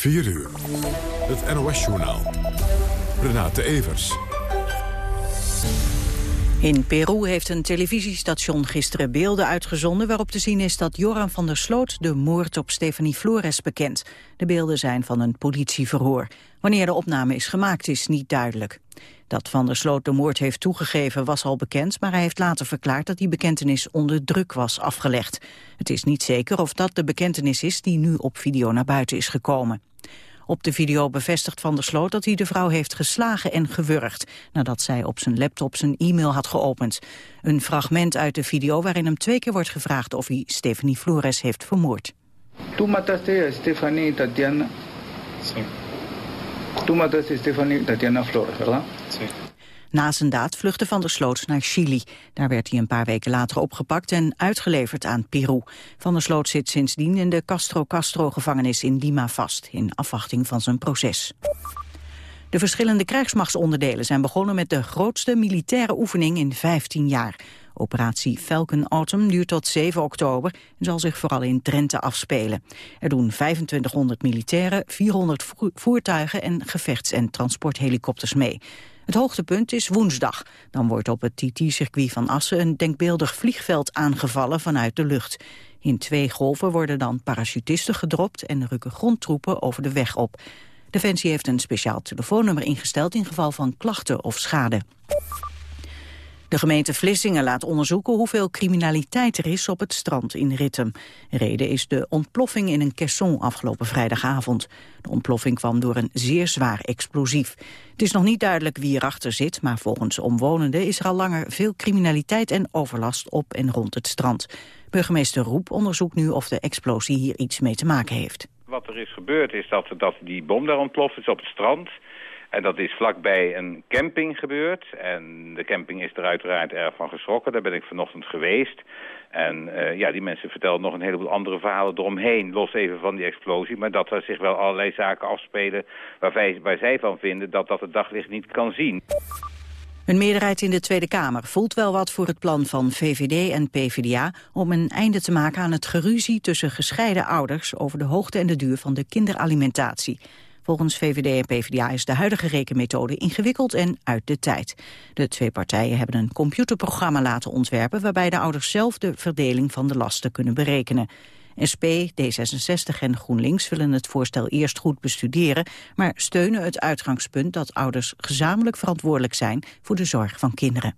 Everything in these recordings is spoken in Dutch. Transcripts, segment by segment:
4 uur. Het NOS-journaal. Renate Evers. In Peru heeft een televisiestation gisteren beelden uitgezonden... waarop te zien is dat Joran van der Sloot de moord op Stefanie Flores bekent. De beelden zijn van een politieverhoor. Wanneer de opname is gemaakt is niet duidelijk. Dat Van der Sloot de moord heeft toegegeven was al bekend... maar hij heeft later verklaard dat die bekentenis onder druk was afgelegd. Het is niet zeker of dat de bekentenis is die nu op video naar buiten is gekomen. Op de video bevestigt Van der Sloot dat hij de vrouw heeft geslagen en gewurgd... nadat zij op zijn laptop zijn e-mail had geopend. Een fragment uit de video waarin hem twee keer wordt gevraagd... of hij Stephanie Flores heeft vermoord. Tu mataste a Stephanie Tatiana... Tu mataste a Stephanie Tatiana Flores, ¿verdad? Sí. Na zijn daad vluchtte Van der Sloot naar Chili. Daar werd hij een paar weken later opgepakt en uitgeleverd aan Peru. Van der Sloot zit sindsdien in de Castro Castro-gevangenis in Lima vast... in afwachting van zijn proces. De verschillende krijgsmachtsonderdelen zijn begonnen met de grootste militaire oefening in 15 jaar. Operatie Falcon Autumn duurt tot 7 oktober en zal zich vooral in Drenthe afspelen. Er doen 2500 militairen, 400 voertuigen en gevechts- en transporthelikopters mee. Het hoogtepunt is woensdag. Dan wordt op het TT-circuit van Assen een denkbeeldig vliegveld aangevallen vanuit de lucht. In twee golven worden dan parachutisten gedropt en rukken grondtroepen over de weg op. Defensie heeft een speciaal telefoonnummer ingesteld in geval van klachten of schade. De gemeente Vlissingen laat onderzoeken hoeveel criminaliteit er is op het strand in Rittem. Reden is de ontploffing in een caisson afgelopen vrijdagavond. De ontploffing kwam door een zeer zwaar explosief. Het is nog niet duidelijk wie erachter zit, maar volgens omwonenden is er al langer veel criminaliteit en overlast op en rond het strand. Burgemeester Roep onderzoekt nu of de explosie hier iets mee te maken heeft. Wat er is gebeurd is dat, dat die bom daar ontploft is op het strand. En dat is vlakbij een camping gebeurd. En de camping is er uiteraard erg van geschrokken. Daar ben ik vanochtend geweest. En uh, ja, die mensen vertelden nog een heleboel andere verhalen eromheen. Los even van die explosie. Maar dat er zich wel allerlei zaken afspelen waar, wij, waar zij van vinden dat dat het daglicht niet kan zien. Een meerderheid in de Tweede Kamer voelt wel wat voor het plan van VVD en PvdA om een einde te maken aan het geruzie tussen gescheiden ouders over de hoogte en de duur van de kinderalimentatie. Volgens VVD en PvdA is de huidige rekenmethode ingewikkeld en uit de tijd. De twee partijen hebben een computerprogramma laten ontwerpen... waarbij de ouders zelf de verdeling van de lasten kunnen berekenen. SP, D66 en GroenLinks willen het voorstel eerst goed bestuderen... maar steunen het uitgangspunt dat ouders gezamenlijk verantwoordelijk zijn... voor de zorg van kinderen.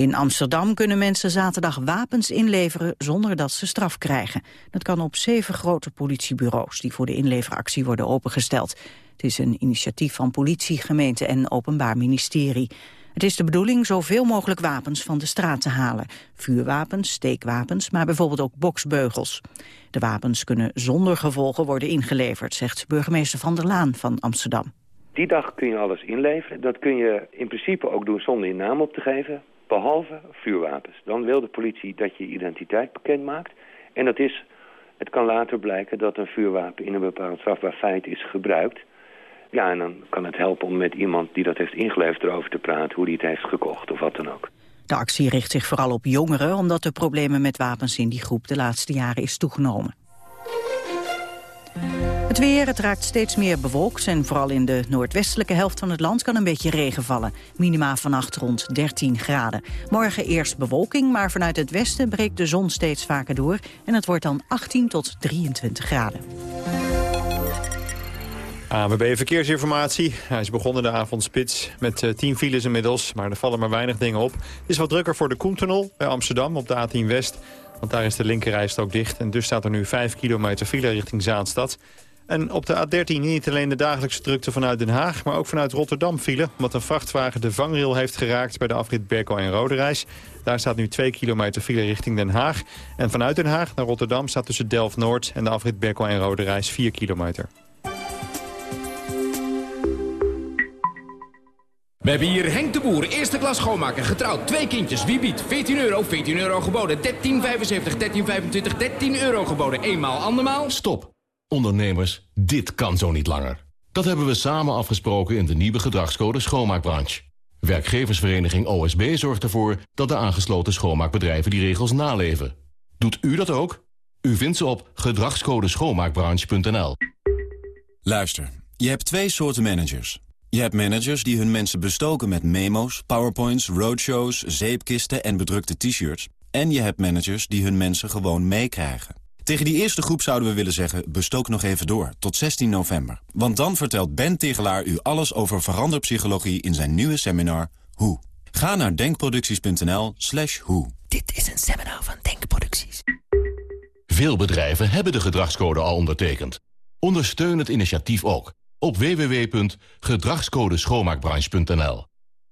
In Amsterdam kunnen mensen zaterdag wapens inleveren zonder dat ze straf krijgen. Dat kan op zeven grote politiebureaus die voor de inleveractie worden opengesteld. Het is een initiatief van politie, gemeente en openbaar ministerie. Het is de bedoeling zoveel mogelijk wapens van de straat te halen. Vuurwapens, steekwapens, maar bijvoorbeeld ook boksbeugels. De wapens kunnen zonder gevolgen worden ingeleverd, zegt burgemeester Van der Laan van Amsterdam. Die dag kun je alles inleveren. Dat kun je in principe ook doen zonder je naam op te geven behalve vuurwapens. Dan wil de politie dat je identiteit bekend maakt. En dat is, het kan later blijken dat een vuurwapen in een bepaald strafbaar feit is gebruikt. Ja, en dan kan het helpen om met iemand die dat heeft ingeleverd erover te praten... hoe die het heeft gekocht of wat dan ook. De actie richt zich vooral op jongeren... omdat de problemen met wapens in die groep de laatste jaren is toegenomen. Het weer, het raakt steeds meer bewolkt en vooral in de noordwestelijke helft van het land kan een beetje regen vallen. Minima vannacht rond 13 graden. Morgen eerst bewolking, maar vanuit het westen breekt de zon steeds vaker door en het wordt dan 18 tot 23 graden. ABB Verkeersinformatie. Hij is begonnen de avondspits met uh, eh, 10 files inmiddels, maar er vallen maar weinig dingen op. Is wat drukker voor de Koentunnel bij Amsterdam op de A10 West. Want daar is de linkerrijstrook dicht en dus staat er nu 5 kilometer file richting Zaanstad. En op de A13 niet alleen de dagelijkse drukte vanuit Den Haag... maar ook vanuit Rotterdam file, omdat een vrachtwagen de vangrail heeft geraakt... bij de afrit Berkel en Roderijs. Daar staat nu 2 kilometer file richting Den Haag. En vanuit Den Haag naar Rotterdam staat tussen Delft-Noord... en de afrit Berkel en Roderijs 4 kilometer. We hebben hier Henk de Boer, eerste klas schoonmaker, getrouwd, twee kindjes. Wie biedt? 14 euro, 14 euro geboden, 13,75, 13,25, 13 euro geboden. Eenmaal, andermaal. Stop. Ondernemers, dit kan zo niet langer. Dat hebben we samen afgesproken in de nieuwe gedragscode schoonmaakbranche. Werkgeversvereniging OSB zorgt ervoor dat de aangesloten schoonmaakbedrijven die regels naleven. Doet u dat ook? U vindt ze op gedragscodeschoonmaakbranche.nl. Luister, je hebt twee soorten managers. Je hebt managers die hun mensen bestoken met memo's, powerpoints, roadshows, zeepkisten en bedrukte t-shirts. En je hebt managers die hun mensen gewoon meekrijgen. Tegen die eerste groep zouden we willen zeggen, bestook nog even door, tot 16 november. Want dan vertelt Ben Tegelaar u alles over veranderpsychologie in zijn nieuwe seminar Hoe. Ga naar denkproducties.nl slash hoe. Dit is een seminar van Denkproducties. Veel bedrijven hebben de gedragscode al ondertekend. Ondersteun het initiatief ook op www.gedragscodeschoonmaakbranche.nl.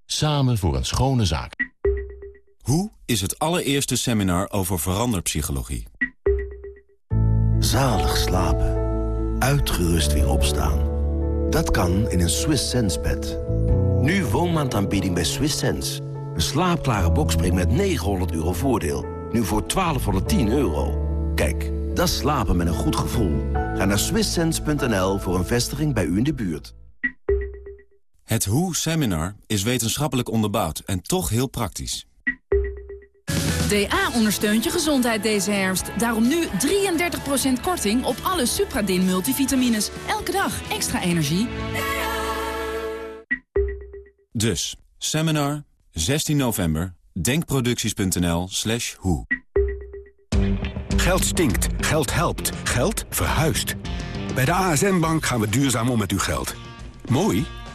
Samen voor een schone zaak. Hoe is het allereerste seminar over veranderpsychologie. Zalig slapen. Uitgerust weer opstaan. Dat kan in een Swiss Sense bed. Nu woonmaandaanbieding bij Swiss Sense. Een slaapklare bokspring met 900 euro voordeel. Nu voor 1210 euro. Kijk, dat slapen met een goed gevoel. Ga naar swisssense.nl voor een vestiging bij u in de buurt. Het Hoe-seminar is wetenschappelijk onderbouwd en toch heel praktisch. DA ondersteunt je gezondheid deze herfst. Daarom nu 33% korting op alle Supradin multivitamines. Elke dag extra energie. Dus, seminar, 16 november, denkproducties.nl slash hoe. Geld stinkt, geld helpt, geld verhuist. Bij de ASN-bank gaan we duurzaam om met uw geld. Mooi?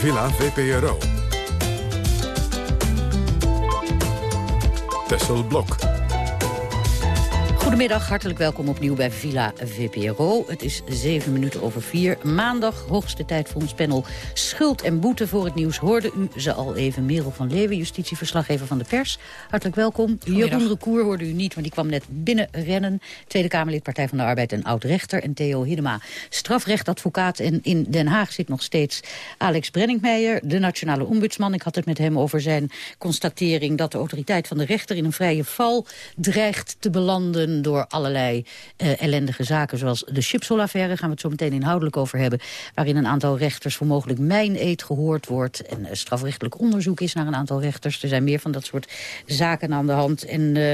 Villa VPRO. Tessel Blok. Goedemiddag, hartelijk welkom opnieuw bij Villa VPRO. Het is zeven minuten over vier. Maandag, hoogste tijd voor ons panel Schuld en Boete. Voor het nieuws hoorde u ze al even. Merel van Leeuwen, justitieverslaggever van de pers. Hartelijk welkom. Jeroen Recour hoorde u niet, want die kwam net binnenrennen. Tweede Kamerlid Partij van de Arbeid en oud-rechter. En Theo Hiddema, strafrechtadvocaat. En in Den Haag zit nog steeds Alex Brenningmeijer, de nationale ombudsman. Ik had het met hem over zijn constatering dat de autoriteit van de rechter... in een vrije val dreigt te belanden door allerlei uh, ellendige zaken... zoals de Chipsol-affaire, gaan we het zo meteen inhoudelijk over hebben... waarin een aantal rechters voor mogelijk mijn-eed gehoord wordt... en uh, strafrechtelijk onderzoek is naar een aantal rechters. Er zijn meer van dat soort zaken aan de hand. En uh,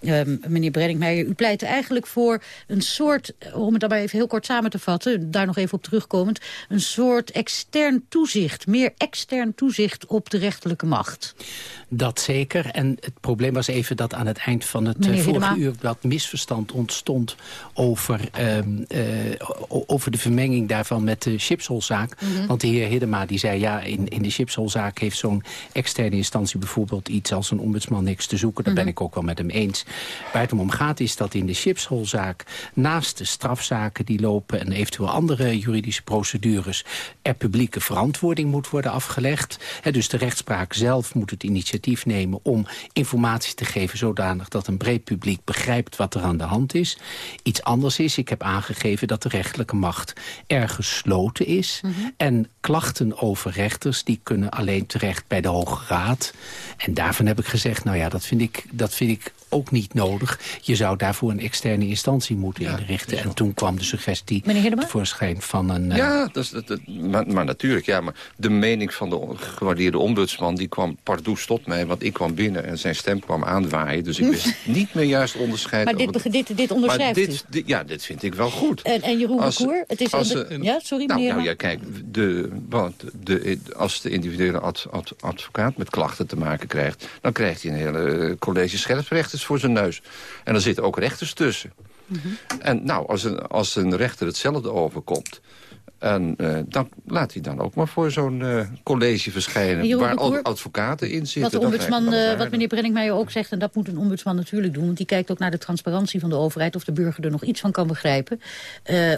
Um, meneer Brenningmeijer, u pleit eigenlijk voor een soort, om het dan maar even heel kort samen te vatten, daar nog even op terugkomend, een soort extern toezicht, meer extern toezicht op de rechterlijke macht. Dat zeker. En het probleem was even dat aan het eind van het uh, vorige uur dat misverstand ontstond over, um, uh, over de vermenging daarvan met de Chipsolzaak. Mm -hmm. Want de heer Hiddema die zei ja, in, in de Chipsolzaak heeft zo'n externe instantie bijvoorbeeld iets als een ombudsman niks te zoeken. Daar mm -hmm. ben ik ook wel met hem eens. Waar het om gaat is dat in de chipschoolzaak... naast de strafzaken die lopen en eventueel andere juridische procedures... er publieke verantwoording moet worden afgelegd. He, dus de rechtspraak zelf moet het initiatief nemen om informatie te geven... zodanig dat een breed publiek begrijpt wat er aan de hand is. Iets anders is, ik heb aangegeven dat de rechterlijke macht erg gesloten is. Mm -hmm. En klachten over rechters, die kunnen alleen terecht bij de Hoge Raad. En daarvan heb ik gezegd, nou ja, dat vind ik, dat vind ik ook niet nodig. Je zou daarvoor een externe instantie moeten ja, inrichten. En toen kwam de suggestie tevoorschijn van een... Uh... Ja, dat is, dat, dat, maar, maar, natuurlijk. Ja, maar de mening van de gewaardeerde ombudsman... die kwam pardoes tot mij, want ik kwam binnen... en zijn stem kwam aanwaaien. Dus ik wist niet meer juist onderscheiden. Maar dit, dit, dit onderschrijft dit, dit, Ja, dit vind ik wel goed. En, en Jeroen als, Koer, het is... Als, de, ja, sorry nou, meneer. Nou ja, kijk, de, want de, als de individuele ad, ad, advocaat met klachten te maken krijgt... dan krijgt hij een hele college scherprechters voor zijn neus. En er zitten ook rechters tussen. Mm -hmm. En nou, als een, als een rechter hetzelfde overkomt... En uh, dan laat hij dan ook maar voor zo'n uh, college verschijnen... waar al advocaten in zitten. Wat, de ombudsman, uh, wat meneer Brenningmeijer ook zegt... en dat moet een ombudsman natuurlijk doen... want die kijkt ook naar de transparantie van de overheid... of de burger er nog iets van kan begrijpen.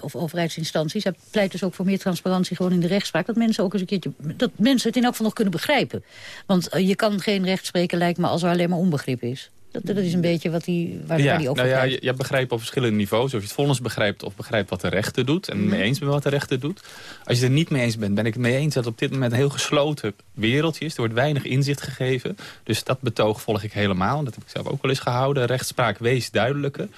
of overheidsinstanties. Hij pleit dus ook voor meer transparantie gewoon in de rechtspraak. Dat mensen ook eens een keertje... dat mensen het in elk geval nog kunnen begrijpen. Want je kan geen recht spreken, lijkt me, als er alleen maar onbegrip is. Dat, dat is een beetje wat die, waar, ja, die over nou ja, je, je begrijpt op verschillende niveaus. Of je het vonnis begrijpt of begrijpt wat de rechter doet. En Mhm. mee eens bent wat de rechter doet. Als je het er niet mee eens bent, ben ik het mee eens dat op dit moment een heel gesloten wereldje is. Er wordt weinig inzicht gegeven. Dus dat betoog volg ik helemaal. Dat heb ik zelf ook wel eens gehouden. Rechtspraak wees duidelijker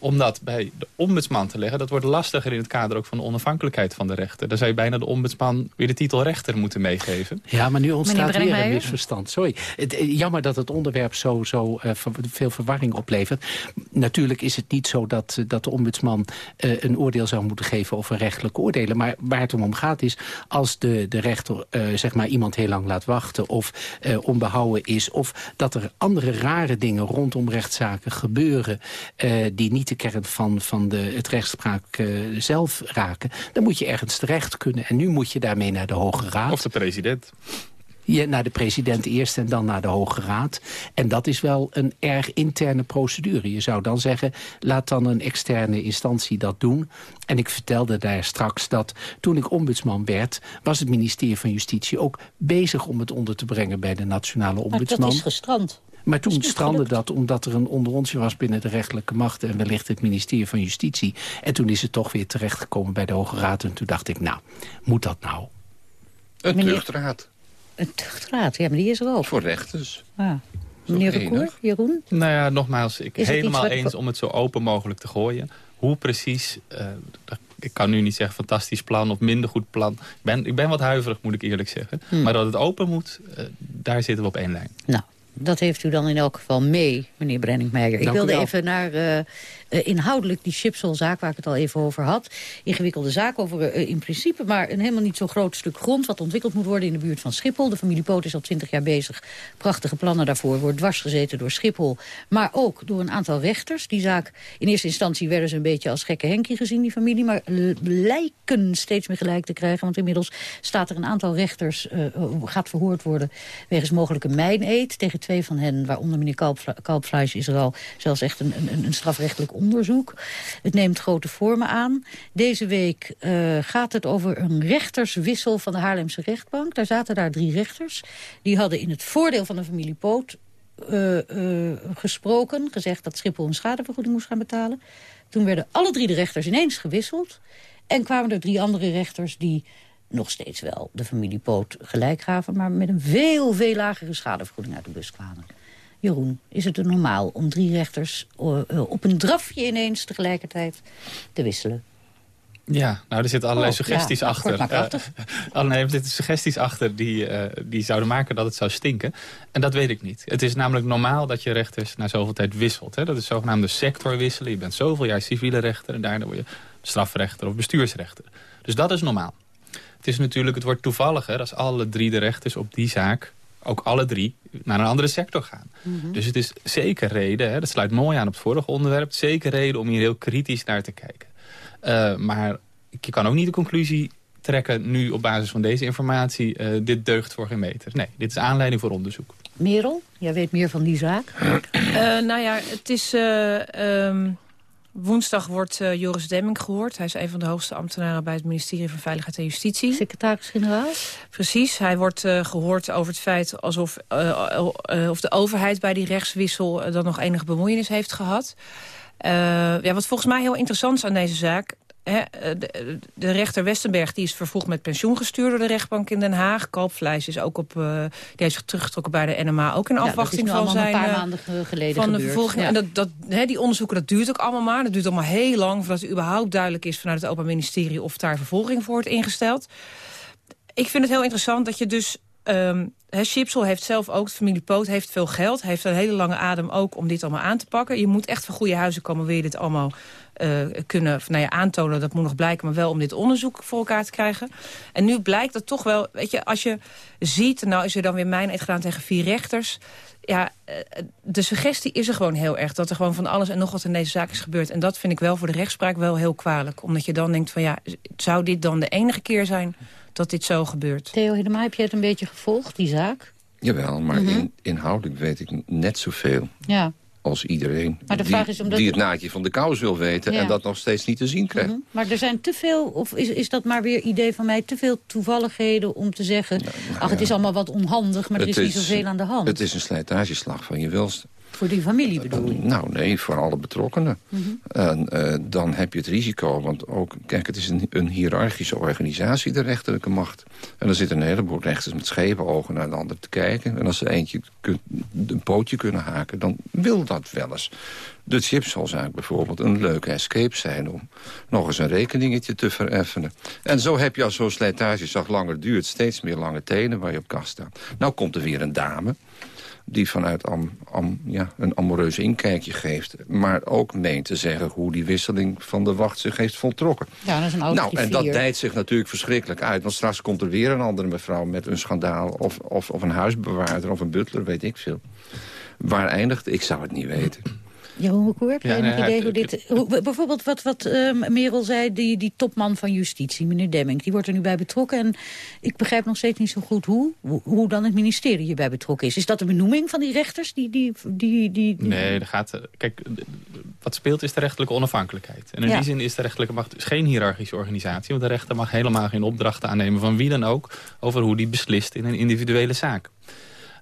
om dat bij de ombudsman te leggen, dat wordt lastiger in het kader ook van de onafhankelijkheid van de rechter. Dan zou je bijna de ombudsman weer de titel rechter moeten meegeven. Ja, maar nu ontstaat weer een misverstand. Sorry. Het, eh, jammer dat het onderwerp zo, zo eh, veel verwarring oplevert. Natuurlijk is het niet zo dat, eh, dat de ombudsman eh, een oordeel zou moeten geven over rechtelijke oordelen. Maar waar het om gaat is, als de, de rechter eh, zeg maar iemand heel lang laat wachten... of eh, onbehouden is, of dat er andere rare dingen rondom rechtszaken gebeuren... eh, die niet de kern van, van de, het rechtspraak eh, zelf raken... dan moet je ergens terecht kunnen. En nu moet je daarmee naar de Hoge Raad. Of de president. Ja, naar de president eerst en dan naar de Hoge Raad. En dat is wel een erg interne procedure. Je zou dan zeggen, laat dan een externe instantie dat doen. En ik vertelde daar straks dat toen ik ombudsman werd... was het ministerie van Justitie ook bezig om het onder te brengen... bij de nationale Maar ombudsman. dat is gestrand. Maar toen strandde dat omdat er een onderontje was binnen de rechterlijke machten... en wellicht het ministerie van Justitie. En toen is het toch weer terechtgekomen bij de Hoge Raad. En toen dacht ik, nou, moet dat nou? Een Meneer- tuchtraad. Een tuchtraad, ja, maar die is er ook. Voor rechters. Ja. Meneer enig. Recour, Jeroen? Nou ja, nogmaals, ik Is het helemaal wat- eens om het zo open mogelijk te gooien. Hoe precies, eh, ik kan nu niet zeggen fantastisch plan of minder goed plan. Ik ben, ik ben wat huiverig, moet ik eerlijk zeggen. Hmm. Maar dat het open moet, eh, daar zitten we op één lijn. Nou, dat heeft u dan in elk geval mee, meneer Brenningmeijer. Ik wilde even naar eh, inhoudelijk die chipselzaak waar ik het al even over had. Ingewikkelde zaak over eh, in principe maar een helemaal niet zo groot stuk grond... wat ontwikkeld moet worden in de buurt van Schiphol. De familie Poot is al twintig jaar bezig. Prachtige plannen daarvoor. Wordt dwars gezeten door Schiphol. Maar ook door een aantal rechters. Die zaak, in eerste instantie werden ze een beetje als gekke Henkie gezien, die familie. Maar lijken steeds meer gelijk te krijgen. Want inmiddels staat er een aantal rechters, eh, gaat verhoord worden... wegens mogelijke mijneed tegen twee van hen. Waaronder meneer Kalpfle- Kalpfleisch is er al zelfs echt een, een, een strafrechtelijk onderzoek. Het neemt grote vormen aan. Deze week eh, gaat het over een rechterswissel van de Haarlemse rechtbank. Daar zaten daar drie rechters. Die hadden in het voordeel van de familie Poot eh, eh, gesproken. Gezegd dat Schiphol een schadevergoeding moest gaan betalen. Toen werden alle drie de rechters ineens gewisseld. En kwamen er drie andere rechters die nog steeds wel de familie Poot gelijk gaven... maar met een veel, veel lagere schadevergoeding uit de bus kwamen. Jeroen, is het er normaal om drie rechters eh, eh, op een drafje ineens tegelijkertijd te wisselen? Ja, nou, er zitten allerlei Oh, suggesties ja, achter. krachtig. Eh, allerlei, er zitten suggesties achter die, die zouden maken dat het zou stinken. En dat weet ik niet. Het is namelijk normaal dat je rechters na zoveel tijd wisselt. Hè? Dat is zogenaamde sectorwisselen. Je bent zoveel jaar civiele rechter en daarna word je strafrechter of bestuursrechter. Dus dat is normaal. Het is natuurlijk, het wordt toevalliger als alle drie de rechters op die zaak ook alle drie naar een andere sector gaan. Mhm. Dus het is zeker reden, hè, dat sluit mooi aan op het vorige onderwerp... zeker reden om hier heel kritisch naar te kijken. Uh, maar je kan ook niet de conclusie trekken nu op basis van deze informatie... Uh, dit deugt voor geen meter. Nee, dit is aanleiding voor onderzoek. Merel, jij weet meer van die zaak. Uh, nou ja, het is... Um, woensdag wordt Joris Demming gehoord. Hij is een van de hoogste ambtenaren bij het ministerie van Veiligheid en Justitie. Secretaris-generaal? Precies. Hij wordt gehoord over het feit alsof of de overheid bij die rechtswissel... dan nog enige bemoeienis heeft gehad. ja, wat volgens mij heel interessant is aan deze zaak... He, de, de, rechter Westenberg die is vervolgd met pensioen gestuurd door de rechtbank in Den Haag. Kalpvleis is ook op, uh, die heeft zich teruggetrokken bij de NMA. Ook in ja, afwachting van zijn... een paar maanden geleden Van gebeurd. de vervolging. Ja. En dat, dat, he, die onderzoeken, dat duurt ook allemaal maar. Dat duurt allemaal heel lang voordat het überhaupt duidelijk is vanuit het Openbaar Ministerie of daar vervolging voor wordt ingesteld. Ik vind het heel interessant dat je dus Um, he, Chipsel heeft zelf ook, de familie Poot heeft veel geld. Heeft een hele lange adem ook om dit allemaal aan te pakken. Je moet echt van goede huizen komen, wil je dit allemaal kunnen nou ja, aantonen. Dat moet nog blijken, maar wel om dit onderzoek voor elkaar te krijgen. En nu blijkt dat toch wel, weet je, als je ziet... nou is er dan weer mijn eet gedaan tegen vier rechters... Ja, de suggestie is er gewoon heel erg. Dat er gewoon van alles en nog wat in deze zaak is gebeurd. En dat vind ik wel voor de rechtspraak wel heel kwalijk. Omdat je dan denkt van ja, zou dit dan de enige keer zijn dat dit zo gebeurt? Theo Hedema, heb je het een beetje gevolgd, die zaak? Jawel, maar mm -hmm. in, inhoudelijk weet ik net zoveel. Ja. Als iedereen die, vraag is omdat... die het naadje van de kous wil weten... Ja. en dat nog steeds niet te zien krijgt. Mm -hmm. Maar er zijn te veel, of is, is dat maar weer idee van mij... te veel toevalligheden om te zeggen... Nou, ach, het is allemaal wat onhandig, maar er is, is niet zoveel aan de hand. Het is een slijtageslag van je welste. Voor die familie bedoel je? Nou, nee, voor alle betrokkenen. Mhm. En uh, dan heb je het risico, want ook, kijk, het is een, een hiërarchische organisatie, de rechterlijke macht. En er zitten een heleboel rechters met scheve ogen naar de ander te kijken. En als ze eentje kunt, een pootje kunnen haken, dan wil dat wel eens. De chipsholzaak bijvoorbeeld een leuke escape zijn... om nog eens een rekeningetje te vereffenen. En zo heb je als zo'n slijtagezacht langer duurt... steeds meer lange tenen waar je op kast staat. Nou komt er weer een dame die vanuit am, am, ja, een amoureus inkijkje geeft... maar ook meent te zeggen hoe die wisseling van de wacht zich heeft voltrokken. Ja, dat is een oude Nou, en dat dijt zich natuurlijk verschrikkelijk uit. Want straks komt er weer een andere mevrouw met een schandaal... of, of, of een huisbewaarder of een butler, weet ik veel. Waar eindigt? Ik zou het niet weten. Jeroen hoe heb jij ja, idee hoe dit... Hoe, bijvoorbeeld wat, wat uh, Merel zei, die, die topman van justitie, meneer Demming... die wordt er nu bij betrokken en ik begrijp nog steeds niet zo goed hoe... hoe, dan het ministerie hierbij betrokken is. Is dat de benoeming van die rechters? Die, die, die, die, Nee, er gaat, eh, kijk, wat speelt is de rechterlijke onafhankelijkheid. En in die zin is de rechterlijke macht dus geen hiërarchische organisatie... want de rechter mag helemaal geen opdrachten aannemen van wie dan ook... over hoe die beslist in een individuele zaak.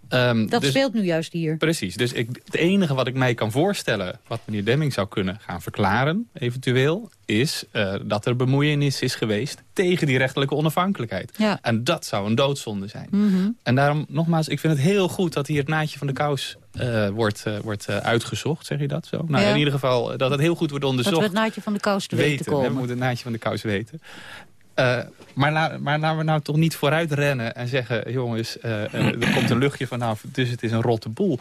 Um, dat dus, speelt nu juist hier. Precies. Dus ik, het enige wat ik mij kan voorstellen... wat meneer Demming zou kunnen gaan verklaren, eventueel... is uh, dat er bemoeienis is geweest tegen die rechterlijke onafhankelijkheid. Ja. En dat zou een doodzonde zijn. Mm -hmm. En daarom, nogmaals, ik vind het heel goed... dat hier het naadje van de kous uh, wordt, uh, wordt uitgezocht. Zeg je dat zo? Nou, ja. in ieder geval dat het heel goed wordt onderzocht. Dat we het naadje van de kous te weten, weten komen. We moeten het naadje van de kous weten. Uh, maar, la, maar laten we nou toch niet vooruit rennen en zeggen... jongens, uh, er komt een luchtje vanaf, dus het is een rotte boel.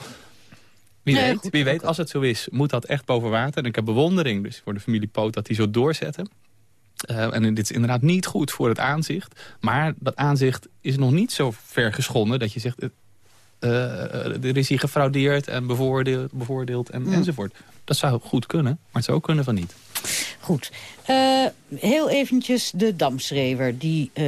Wie, nee, weet, wie weet, als het zo is, moet dat echt boven water. En ik heb bewondering dus voor de familie Poot dat die zo doorzetten. Uh, en dit is inderdaad niet goed voor het aanzicht. Maar dat aanzicht is nog niet zo ver geschonden dat je zegt... er is hier gefraudeerd en bevoordeeld, bevoordeeld en, enzovoort. Dat zou goed kunnen, maar het zou ook kunnen van niet. Goed. Uh, heel eventjes de damschreeuwer. Die uh,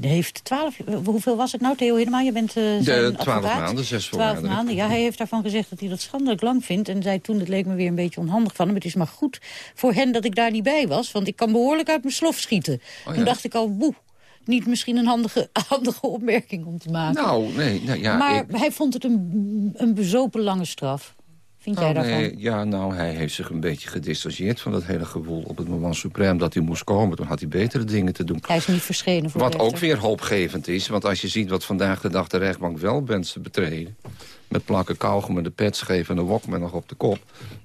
heeft twaalf... Hoeveel was het nou, Theo Hiddema? Je bent uh, de twaalf maanden, zes Twaalf maanden, ja. Hij heeft daarvan gezegd dat hij dat schandelijk lang vindt. En zei toen, het leek me weer een beetje onhandig van hem. Het is maar goed voor hen dat ik daar niet bij was. Want ik kan behoorlijk uit mijn slof schieten. Oh, ja. Toen dacht ik al, boe niet misschien een handige, handige opmerking om te maken. Nou, nee. Nou, ja, maar ik... hij vond het een, een bezopen lange straf. Vind jij oh, daarvan? Nee, ja, nou, hij heeft zich een beetje gedistanceerd van dat hele gewoel op het moment suprem dat hij moest komen. Toen had hij betere dingen te doen. Hij is niet verschenen voor Wat ook weer hoopgevend is, want als je ziet wat vandaag de dag de rechtbank wel wensen betreden... met plakken kauwgom en de pets geven en een wokman nog op de kop...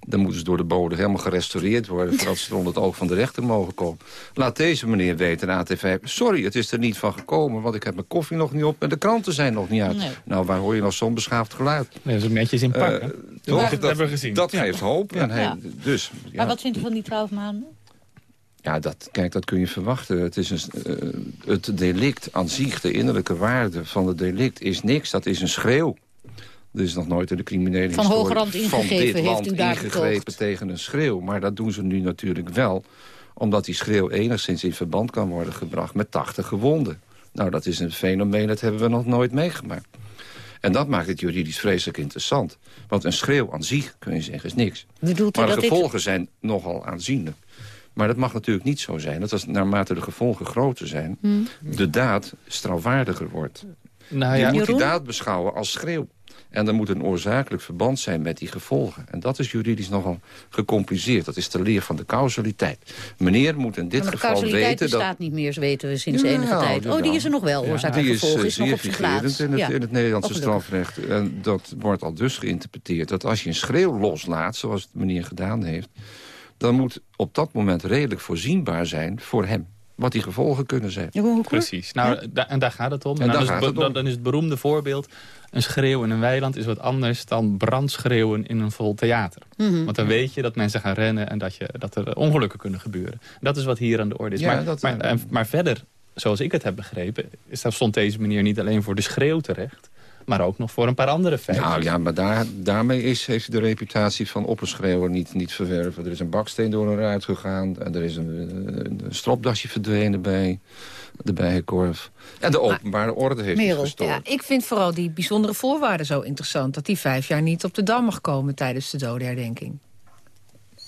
dan moeten ze door de bode helemaal gerestaureerd worden... voordat ze er onder het oog van de rechter mogen komen. Laat deze meneer weten aan AT5... sorry, het is er niet van gekomen, want ik heb mijn koffie nog niet op... en de kranten zijn nog niet uit. Nee. Nou, waar hoor je nog zo'n beschaafd geluid? Nee, dat is ook netjes in pak, uh, toch? Dat, dat hebben we gezien. Dat geeft hoop. En hij, Ja. dus, ja. Maar wat vindt u van die twaalf maanden? Ja, dat, kijk, dat kun je verwachten. Het, is een, uh, het delict aan zich, de innerlijke waarde van het delict is niks. Dat is een schreeuw. Er is nog nooit in de criminele Van historie Hogerand van ingegeven heeft u daar ingegrepen tegen een schreeuw. Maar dat doen ze nu natuurlijk wel. Omdat die schreeuw enigszins in verband kan worden gebracht met 80 gewonden. Nou, dat is een fenomeen, dat hebben we nog nooit meegemaakt. En dat maakt het juridisch vreselijk interessant. Want een schreeuw aan zich, kun je zeggen, is niks. Bedoelt Maar de gevolgen zijn nogal aanzienlijk. Maar dat mag natuurlijk niet zo zijn. Dat als naarmate de gevolgen groter zijn... Hmm. de daad strafwaardiger wordt. Nou je ja, moet die daad beschouwen als schreeuw. En er moet een oorzakelijk verband zijn met die gevolgen. En dat is juridisch nogal gecompliceerd. Dat is de leer van de causaliteit. Meneer moet in dit maar de geval causaliteit weten dat... bestaat niet meer, weten we sinds Ja, enige tijd. Oh, die is er nog wel, oorzaak en Die is gevolg eh, is nog zeer op zijn plaats. vigerend in het, Ja. in het Nederlandse Oh, strafrecht. En dat wordt al dus geïnterpreteerd dat als je een schreeuw loslaat... zoals het meneer gedaan heeft... dan moet op dat moment redelijk voorzienbaar zijn voor hem. Wat die gevolgen kunnen zijn. Precies. Nou, da- en daar gaat het om. En Nou, daar dat is gaat be- het om. Dan, dan is het beroemde voorbeeld... een schreeuw in een weiland is wat anders dan brandschreeuwen in een vol theater. Mhm. Want dan weet je dat mensen gaan rennen en dat, je, dat er ongelukken kunnen gebeuren. Dat is wat hier aan de orde is. Ja, maar, dat- maar, en- maar verder, zoals ik het heb begrepen... Is, daar stond deze meneer niet alleen voor de schreeuw terecht... maar ook nog voor een paar andere feiten. Nou ja, maar daar, daarmee is, heeft hij de reputatie van opperschreeuwer niet, niet verwerven. Er is een baksteen door een ruit gegaan. En er is een, een stropdasje verdwenen bij de bijenkorf. En de openbare orde heeft gestoord. Ja, ik vind vooral die bijzondere voorwaarden zo interessant. Dat die vijf jaar niet op de Dam mag komen tijdens de dodenherdenking.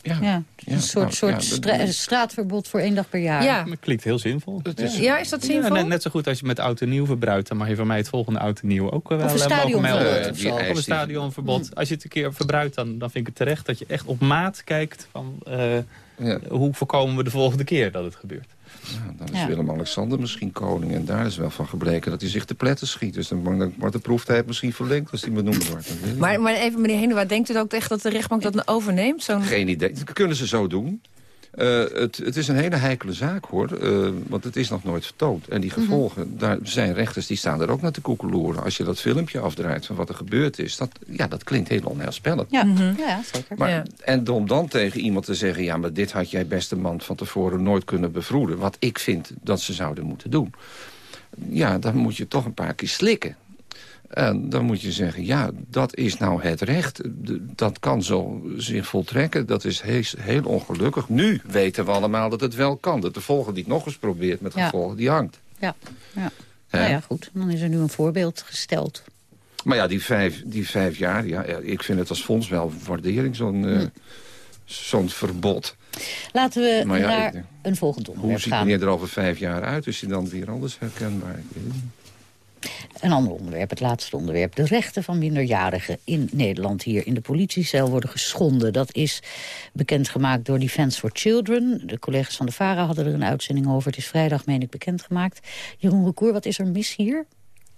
Ja, ja, een soort, nou, soort straatverbod voor één dag per jaar. Ja, dat klinkt heel zinvol. is, ja, is dat zinvol? net, net, zo goed als je met oud en nieuw verbruikt... dan mag je van mij het volgende oud en nieuw ook wel of een stadionverbod. Uh, of, of een stadionverbod. Als je het een keer verbruikt, dan, dan vind ik het terecht... dat je echt op maat kijkt van uh, hoe voorkomen we de volgende keer dat het gebeurt. Ja, dan is Willem-Alexander misschien koning. En daar is wel van gebleken dat hij zich te pletten schiet. Dus dan wordt de proeftijd misschien verlengd als die benoemd wordt. Maar, maar even, meneer Henua, denkt u ook echt dat de rechtbank dat overneemt? Geen idee. Dat kunnen ze zo doen. Uh, het, het, is een hele heikele zaak, hoor. Uh, want het is nog nooit vertoond. En die mhm. gevolgen, daar zijn rechters die staan er ook naar te koekeloeren. Als je dat filmpje afdraait van wat er gebeurd is... dat, ja, dat klinkt heel onheilspellend. Ja, mm ja zeker. Maar, ja. En om dan tegen iemand te zeggen... ja, maar dit had jij beste man van tevoren nooit kunnen bevroeden. Wat ik vind dat ze zouden moeten doen. Ja, dan moet je toch een paar keer slikken. En dan moet je zeggen, ja, dat is nou het recht. Dat kan zo zich voltrekken. Dat is heel, ongelukkig. Nu weten we allemaal dat het wel kan. Dat de volgende die het nog eens probeert met gevolgen, die hangt. Ja, ja. Nou ja, goed. Dan is er nu een voorbeeld gesteld. Maar ja, die vijf, die vijf jaar, ja, ik vind het als fonds wel waardering, zo'n uh, zo'n verbod. Laten we naar een volgend onderwerp Hoe ziet meneer er over vijf jaar uit? Is hij dan weer anders herkenbaar? Ik weet niet. Een ander onderwerp, het laatste onderwerp. De rechten van minderjarigen in Nederland hier in de politiecel worden geschonden. Dat is bekendgemaakt door Defence for Children. De collega's van de VARA hadden er een uitzending over. Het is vrijdag, meen ik, bekendgemaakt. Jeroen Recour, wat is er mis hier?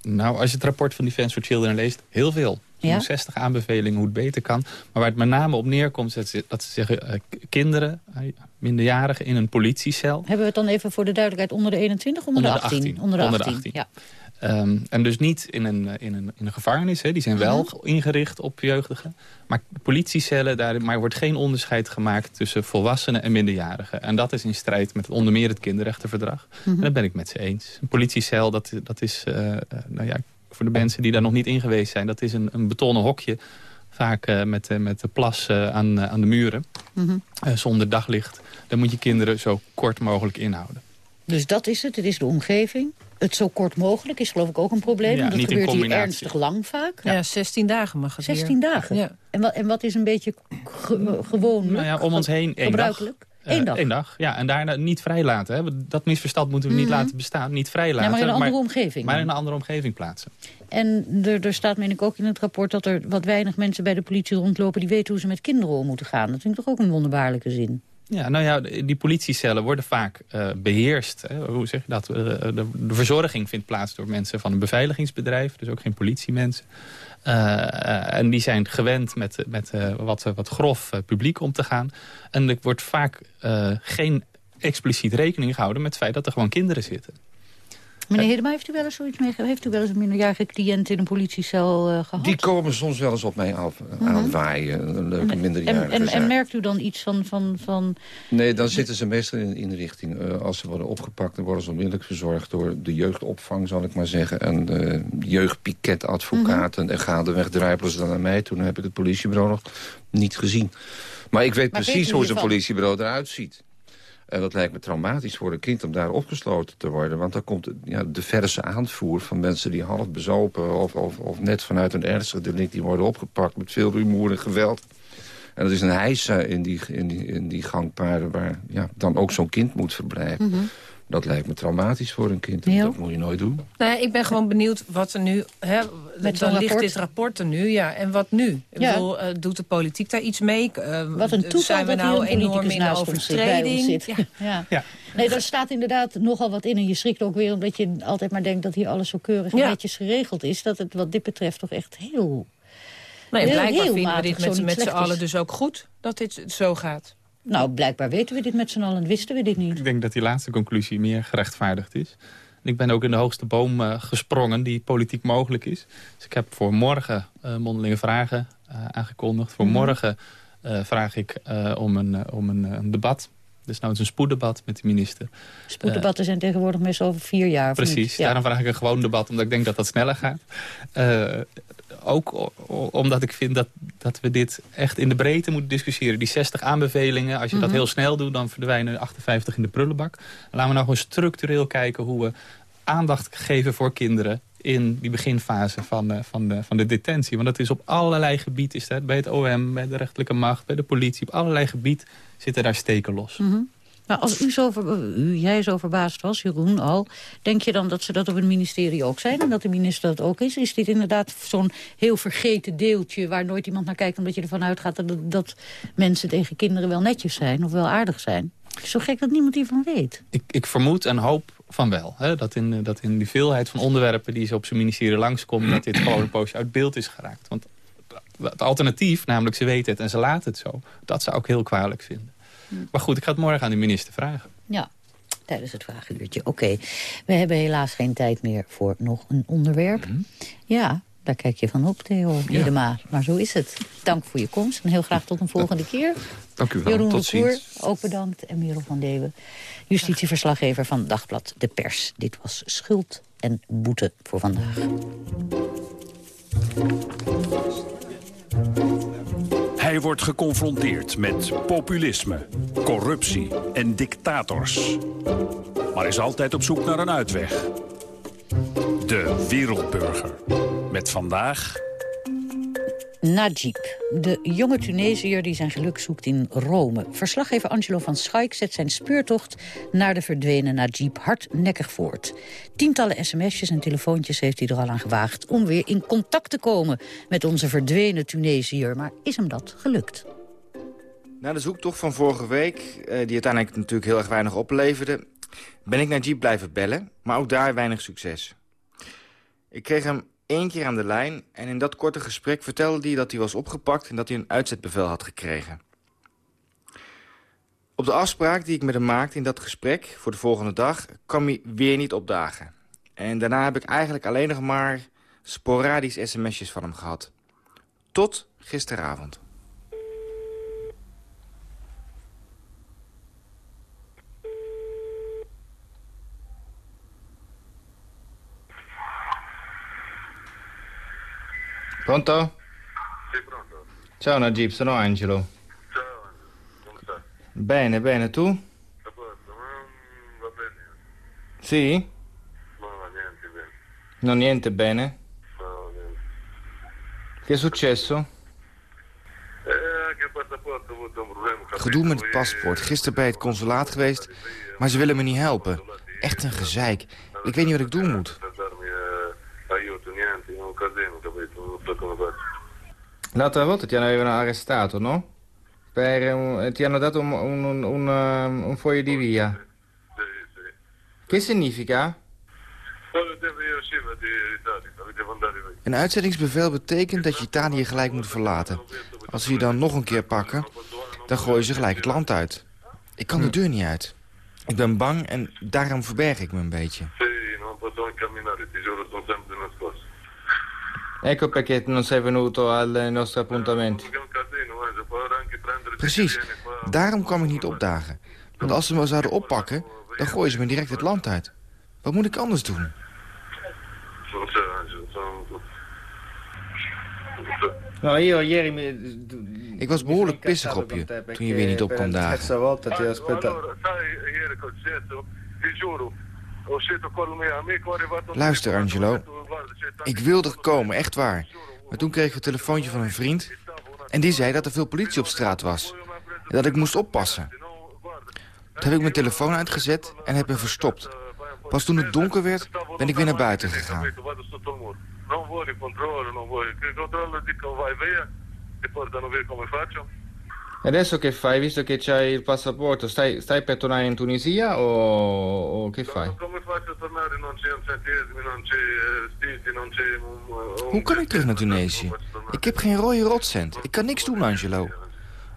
Nou, als je het rapport van Defence for Children leest, heel veel. Ja? 60 aanbevelingen hoe het beter kan. Maar waar het met name op neerkomt, dat ze, dat ze zeggen... Uh, kinderen, uh, minderjarigen in een politiecel. Hebben we het dan even voor de duidelijkheid onder de 21, onder, onder de 18? 18? Onder de 18, onder de 18. ja. Um, en dus niet in een, eh, in een, in een gevangenis. Hè. Die zijn wel mhm. ingericht op jeugdigen. Maar politiecellen, daar maar wordt geen onderscheid gemaakt... tussen volwassenen en minderjarigen. En dat is in strijd met onder meer het kinderrechtenverdrag. Mm En dat ben ik met ze eens. Een politiecel, dat, dat is... Uh, nou ja, voor de mensen die daar nog niet in geweest zijn... dat is een, een betonnen hokje vaak uh, met, uh, met de plas uh, aan, aan de muren. Mm -hmm. zonder daglicht. Daar moet je kinderen zo kort mogelijk inhouden. Dus dat is het, het is de omgeving? Het zo kort mogelijk is geloof ik ook een probleem. Ja, dat gebeurt hier ernstig lang vaak. Ja, 16 dagen mag het 16 dagen? Ja. En, wat, en wat is een beetje gewoon nou ja, Om ons heen één gebruikelijk? Dag. Eén dag? Eén dag, ja. En daarna niet vrijlaten. Hè. Dat misverstand moeten we niet mhm. laten bestaan. Niet vrijlaten. Ja, maar in een andere omgeving. Maar in een andere omgeving plaatsen. En er, er staat, meen ik ook in het rapport... dat er wat weinig mensen bij de politie rondlopen... die weten hoe ze met kinderen om moeten gaan. Dat vind ik toch ook een wonderbaarlijke zin. Ja, nou ja, die politiecellen worden vaak uh, beheerst. Hè. Hoe zeg je dat? Uh, de, verzorging vindt plaats door mensen van een beveiligingsbedrijf. Dus ook geen politiemensen. Uh, en die zijn gewend met, met wat, wat grof publiek om te gaan. En er wordt vaak geen expliciet rekening gehouden met het feit dat er gewoon kinderen zitten. Meneer Hedema, heeft u wel eens zoiets mee? Heeft u wel eens een minderjarige cliënt in een politiecel uh, gehad? Die komen soms wel eens op mij af, mm -hmm. aan waaien. Een leuke minderjarige en, en, en, merkt u dan iets van... van, van... Nee, dan zitten ze meestal in inrichting. Uh, als ze worden opgepakt, dan worden ze onmiddellijk verzorgd... door de jeugdopvang, zal ik maar zeggen. En de jeugdpiketadvocaten. Mm -hmm. En ze dan naar mij. Toen heb ik het politiebureau nog niet gezien. Maar ik weet precies hoe zo'n politiebureau eruit ziet. En dat lijkt me traumatisch voor een kind om daar opgesloten te worden. Want dan komt ja, de verse aanvoer van mensen die half bezopen... of, of, of net vanuit een ernstig delict die worden opgepakt... met veel rumoer en geweld. En dat is een heisa in die, in die, in die gangpaden... waar ja, dan ook zo'n kind moet verblijven. Mhm. Dat lijkt me traumatisch voor een kind. Dat moet je nooit doen. Nou ja, ik ben gewoon benieuwd wat er nu... Hè, Met dan ligt dit rapport er nu, ja. En wat nu? Ik bedoel, uh, doet de politiek daar iets mee? Uh, wat een toeval zijn we nou enorm in overtreding? Ja. Ja. ja. Nee, daar staat inderdaad nogal wat in. En je schrikt ook weer omdat je altijd maar denkt... dat hier alles zo keurig en netjes geregeld is. Dat het wat dit betreft toch echt heel... Nee, blijkbaar vinden we dit met, met z'n allen dus ook goed... dat dit zo gaat. Nou, blijkbaar weten we dit met z'n allen, wisten we dit niet. Ik denk dat die laatste conclusie meer gerechtvaardigd is. Ik ben ook in de hoogste boom uh, gesprongen die politiek mogelijk is. Dus ik heb voor morgen uh, mondelinge vragen uh, aangekondigd. Voor mm -hmm. morgen vraag ik om, een, om een, een debat dus nou, het is een spoeddebat met de minister. Spoeddebatten zijn tegenwoordig meestal over vier jaar. Precies, daarom vraag ik een gewoon debat, omdat ik denk dat dat sneller gaat. Uh, ook omdat ik vind dat, dat we dit echt in de breedte moeten discussiëren. Die 60 aanbevelingen, als je dat mhm. heel snel doet... dan verdwijnen 58 in de prullenbak. Laten we nou gewoon structureel kijken hoe we aandacht geven voor kinderen in die beginfase van, uh, van, de, van de detentie. Want dat is op allerlei gebieden, is dat, bij het OM, bij de rechterlijke macht, bij de politie. Op allerlei gebieden zitten daar steken los. Mm Maar als u, zo jij zo verbaasd was, Jeroen al... denk je dan dat ze dat op het ministerie ook zijn... en dat de minister dat ook is? Is dit inderdaad zo'n heel vergeten deeltje... waar nooit iemand naar kijkt omdat je ervan uitgaat... dat, dat mensen tegen kinderen wel netjes zijn of wel aardig zijn? Zo gek dat niemand hiervan weet. Ik, ik vermoed en hoop van wel. Hè? Dat, in, dat in die veelheid van onderwerpen die ze op zijn ministerie langskomen... dat dit gewoon een poosje uit beeld is geraakt. Want het alternatief, namelijk ze weten het en ze laten het zo... dat zou ik heel kwalijk vinden. Maar goed, ik ga het morgen aan de minister vragen. Ja, tijdens het vragenuurtje. Oké, we hebben helaas geen tijd meer voor nog een onderwerp. Mhm. Ja, daar kijk je van op, Theo ja. Maar zo is het. Dank voor je komst en heel graag tot een volgende keer. Dank u wel, Jeroen tot ziens. ook bedankt. En Merel van Deeuwen, justitieverslaggever van Dagblad De Pers. Dit was Schuld en Boete voor vandaag. Hij wordt geconfronteerd met populisme, corruptie en dictators. Maar is altijd op zoek naar een uitweg. De Wereldburger. Met vandaag... Najib, de jonge Tunesiër die zijn geluk zoekt in Rome. Verslaggever Angelo van Schaik zet zijn speurtocht naar de verdwenen Najib hardnekkig voort. Tientallen sms'jes en telefoontjes heeft hij er al aan gewaagd... om weer in contact te komen met onze verdwenen Tunesiër. Maar is hem dat gelukt? Na de zoektocht van vorige week, eh, die uiteindelijk natuurlijk heel erg weinig opleverde... ben ik Najib blijven bellen, maar ook daar weinig succes. Ik kreeg hem één keer aan de lijn en in dat korte gesprek vertelde hij dat hij was opgepakt en dat hij een uitzetbevel had gekregen. Op de afspraak die ik met hem maakte in dat gesprek voor de volgende dag kwam hij weer niet opdagen. En daarna heb ik eigenlijk alleen nog maar sporadisch sms'jes van hem gehad. Tot gisteravond. Pronto? Sì, pronto. Ciao Najib, sono Angelo. Ciao Angelo, come stai? Bene, bene, tu? A posto, ma va bene. Sì? No, niente bene. Non niente bene? No, niente. Che è successo? Eh. Gedoe met het paspoort. Gisteren bij het consulaat geweest, maar ze willen me niet helpen. Echt een gezeik. Ik weet niet wat ik doen moet. aiuto, niente, un casino, capito? Non so come faccio. L'altra volta ti avevano arrestato, no? Per un, ti hanno dato un, un, un, un, un foglio di via. Sì, sì. Che significa? Een uitzettingsbevel betekent dat je Italië gelijk moet verlaten. Als ze je dan nog een keer pakken, dan gooien ze gelijk het land uit. Ik kan de deur niet uit. Ik ben bang en daarom verberg ik me een beetje. Ecco perché non sei venuto ai nostri appuntamenti. Precies. Daarom kwam ik niet opdagen. Want als ze me zouden oppakken, dan gooien ze me direct het land uit. Wat moet ik anders doen? No, io ieri Ik was behoorlijk pissig op je toen je weer niet op kwam dagen. Luister, Angelo. Ik wilde komen, echt waar. Maar toen kreeg ik een telefoontje van een vriend... en die zei dat er veel politie op straat was. En dat ik moest oppassen. Toen heb ik mijn telefoon uitgezet en heb hem verstopt. Pas toen het donker werd, ben ik weer naar buiten gegaan. E adesso che fai, visto che c'hai il passaporto? Stai, stai per tornare in Tunisia o, o che fai? Come faccio a tornare? Non c'è centesimi, non c'è stiti, non c'è... Hoe kan ik terug naar Tunesië? Ik heb geen rode rotcent. Ik kan niks doen, Angelo.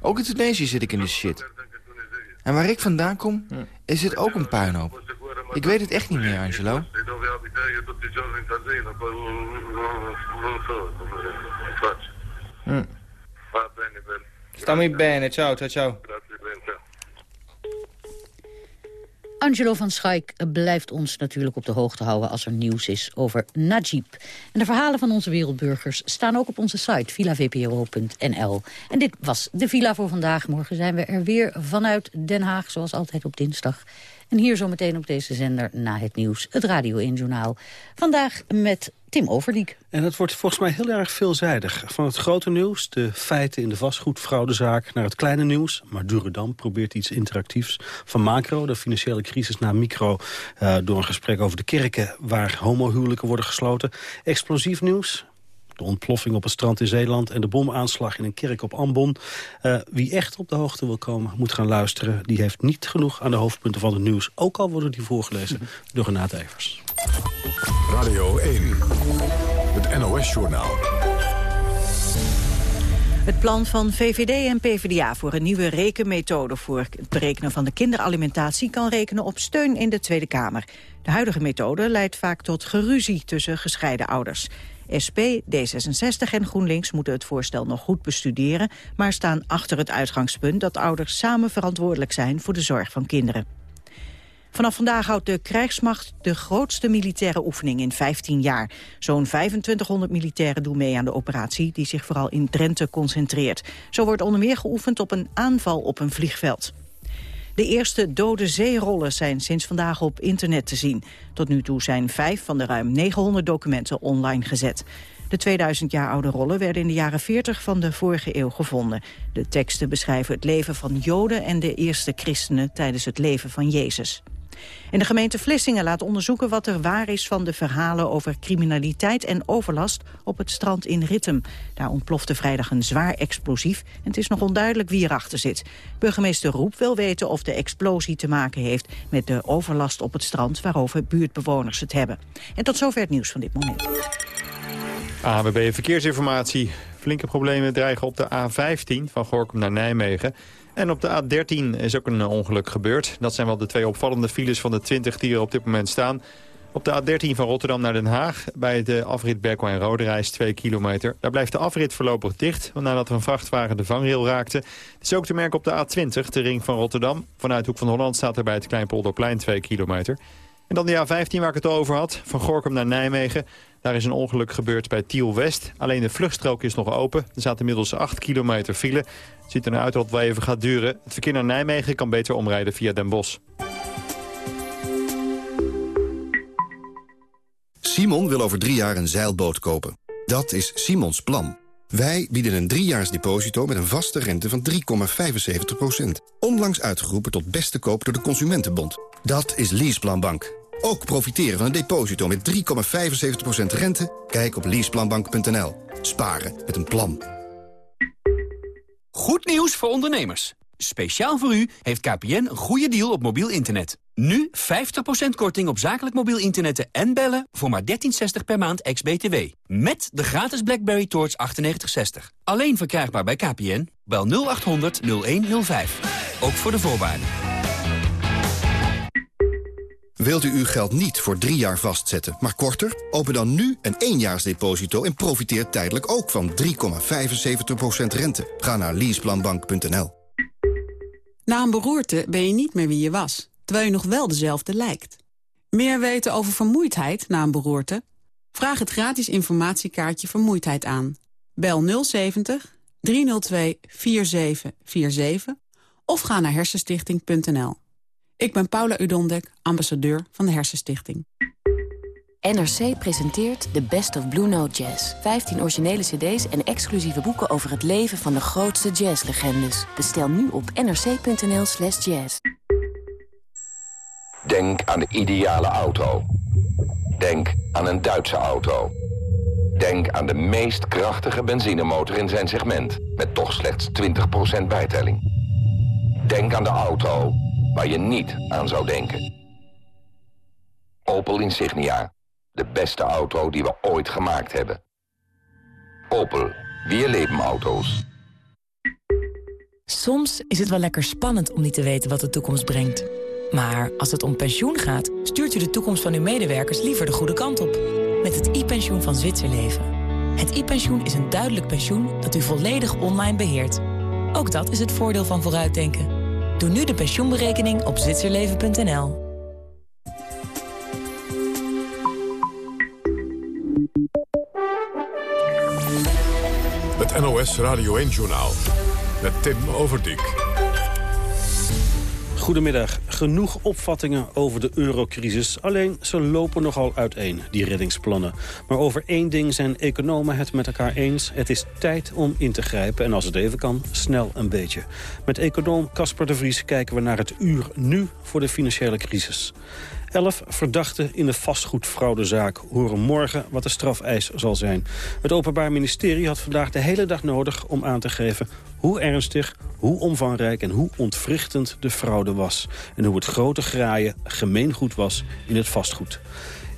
Ook in Tunesië zit ik in de shit. En waar ik vandaan kom, is dit ook een puinhoop. Ik weet het echt niet meer, Angelo. Mm. Stammi bene, ciao, ciao, ciao. Angelo van Schaik blijft ons natuurlijk op de hoogte houden... als er nieuws is over Najib. En de verhalen van onze wereldburgers staan ook op onze site... villavpro.nl. En dit was de Villa voor vandaag. Morgen zijn we er weer vanuit Den Haag, zoals altijd op dinsdag. En hier zometeen op deze zender na het nieuws, het Radio 1 Journaal. Vandaag met Tim Overdiek. En dat wordt volgens mij heel erg veelzijdig. Van het grote nieuws, de feiten in de vastgoedfraudezaak... naar het kleine nieuws. Maar Duredam probeert iets interactiefs. Van macro, de financiële crisis, naar micro... Uh, door een gesprek over de kerken waar homohuwelijken worden gesloten. Explosief nieuws, de ontploffing op het strand in Zeeland... en de bomaanslag in een kerk op Ambon. Uh, wie echt op de hoogte wil komen, moet gaan luisteren. Die heeft niet genoeg aan de hoofdpunten van het nieuws. Ook al worden die voorgelezen door Renate Evers. Radio 1, het NOS-journaal. Het plan van VVD en PvdA voor een nieuwe rekenmethode voor het berekenen van de kinderalimentatie kan rekenen op steun in de Tweede Kamer. De huidige methode leidt vaak tot geruzie tussen gescheiden ouders. SP, D66 en GroenLinks moeten het voorstel nog goed bestuderen... maar staan achter het uitgangspunt dat ouders samen verantwoordelijk zijn voor de zorg van kinderen. Vanaf vandaag houdt de krijgsmacht de grootste militaire oefening in 15 jaar. Zo'n 2500 militairen doen mee aan de operatie... die zich vooral in Drenthe concentreert. Zo wordt onder meer geoefend op een aanval op een vliegveld. De eerste dode zeerollen zijn sinds vandaag op internet te zien. Tot nu toe zijn vijf van de ruim 900 documenten online gezet. De 2000 jaar oude rollen werden in de jaren 40 van de vorige eeuw gevonden. De teksten beschrijven het leven van Joden en de eerste christenen tijdens het leven van Jezus. En de gemeente Vlissingen laat onderzoeken wat er waar is van de verhalen over criminaliteit en overlast op het strand in Rittem. Daar ontplofte vrijdag een zwaar explosief en het is nog onduidelijk wie erachter zit. Burgemeester Roep wil weten of de explosie te maken heeft met de overlast op het strand waarover buurtbewoners het hebben. En tot zover het nieuws van dit moment. ABB Verkeersinformatie. Flinke problemen dreigen op de A15 van Gorkum naar Nijmegen. En op de A13 is ook een ongeluk gebeurd. Dat zijn wel de twee opvallende files van de 20 die er op dit moment staan. Op de A13 van Rotterdam naar Den Haag, bij de afrit Berkel en Roderijs 2 kilometer. Daar blijft de afrit voorlopig dicht, nadat een vrachtwagen de vangrail raakte. Het is ook te merken op de A20, de ring van Rotterdam. Vanuit Hoek van Holland staat er bij het Kleinpolderplein 2 kilometer. En dan de A15 waar ik het over had, van Gorkum naar Nijmegen. Daar is een ongeluk gebeurd bij Tiel West. Alleen de vluchtstrook is nog open. Er zaten inmiddels 8 kilometer file. Het ziet er uit dat het even gaat duren. Het verkeer naar Nijmegen kan beter omrijden via Den Bosch. Simon wil over drie jaar een zeilboot kopen. Dat is Simons plan. Wij bieden een driejaars deposito met een vaste rente van 3,75%. Onlangs uitgeroepen tot beste koop door de Consumentenbond. Dat is Leaseplanbank. Ook profiteren van een deposito met 3,75% rente? Kijk op leaseplanbank.nl. Sparen met een plan. Goed nieuws voor ondernemers. Speciaal voor u heeft KPN een goede deal op mobiel internet. Nu 50% korting op zakelijk mobiel internet en bellen voor maar 13,60 per maand ex-BTW. Met de gratis BlackBerry Torch 9860. Alleen verkrijgbaar bij KPN. Bel 0800 0105. Ook voor de voorwaarden. Wilt u uw geld niet voor drie jaar vastzetten, maar korter? Open dan nu een éénjaarsdeposito en profiteer tijdelijk ook van 3,75% rente. Ga naar leaseplanbank.nl. Na een beroerte ben je niet meer wie je was, terwijl je nog wel dezelfde lijkt. Meer weten over vermoeidheid na een beroerte? Vraag het gratis informatiekaartje Vermoeidheid aan. Bel 070 302 4747 of ga naar hersenstichting.nl. Ik ben Paula Udondek, ambassadeur van de Hersenstichting. NRC presenteert The Best of Blue Note Jazz. 15 originele cd's en exclusieve boeken over het leven van de grootste jazzlegendes. Bestel nu op nrc.nl slash jazz. Denk aan de ideale auto. Denk aan een Duitse auto. Denk aan de meest krachtige benzinemotor in zijn segment. Met toch slechts 20% bijtelling. Denk aan de auto waar je niet aan zou denken. Opel Insignia. De beste auto die we ooit gemaakt hebben. Opel. Weer leven auto's. Soms is het wel lekker spannend om niet te weten wat de toekomst brengt. Maar als het om pensioen gaat, stuurt u de toekomst van uw medewerkers liever de goede kant op. Met het e-pensioen van Zwitserleven. Het e-pensioen is een duidelijk pensioen dat u volledig online beheert. Ook dat is het voordeel van vooruitdenken. Doe nu de pensioenberekening op zwitserleven.nl. Het NOS Radio 1-journaal met Tim Overdijk. Goedemiddag. Genoeg opvattingen over de eurocrisis. Alleen ze lopen nogal uiteen, die reddingsplannen. Maar over één ding zijn economen het met elkaar eens. Het is tijd om in te grijpen en als het even kan, snel een beetje. Met econoom Casper de Vries kijken we naar het uur nu voor de financiële crisis. Elf verdachten in de vastgoedfraudezaak horen morgen wat de strafeis zal zijn. Het Openbaar Ministerie had vandaag de hele dag nodig om aan te geven hoe ernstig, hoe omvangrijk en hoe ontwrichtend de fraude was. En hoe het grote graaien gemeengoed was in het vastgoed.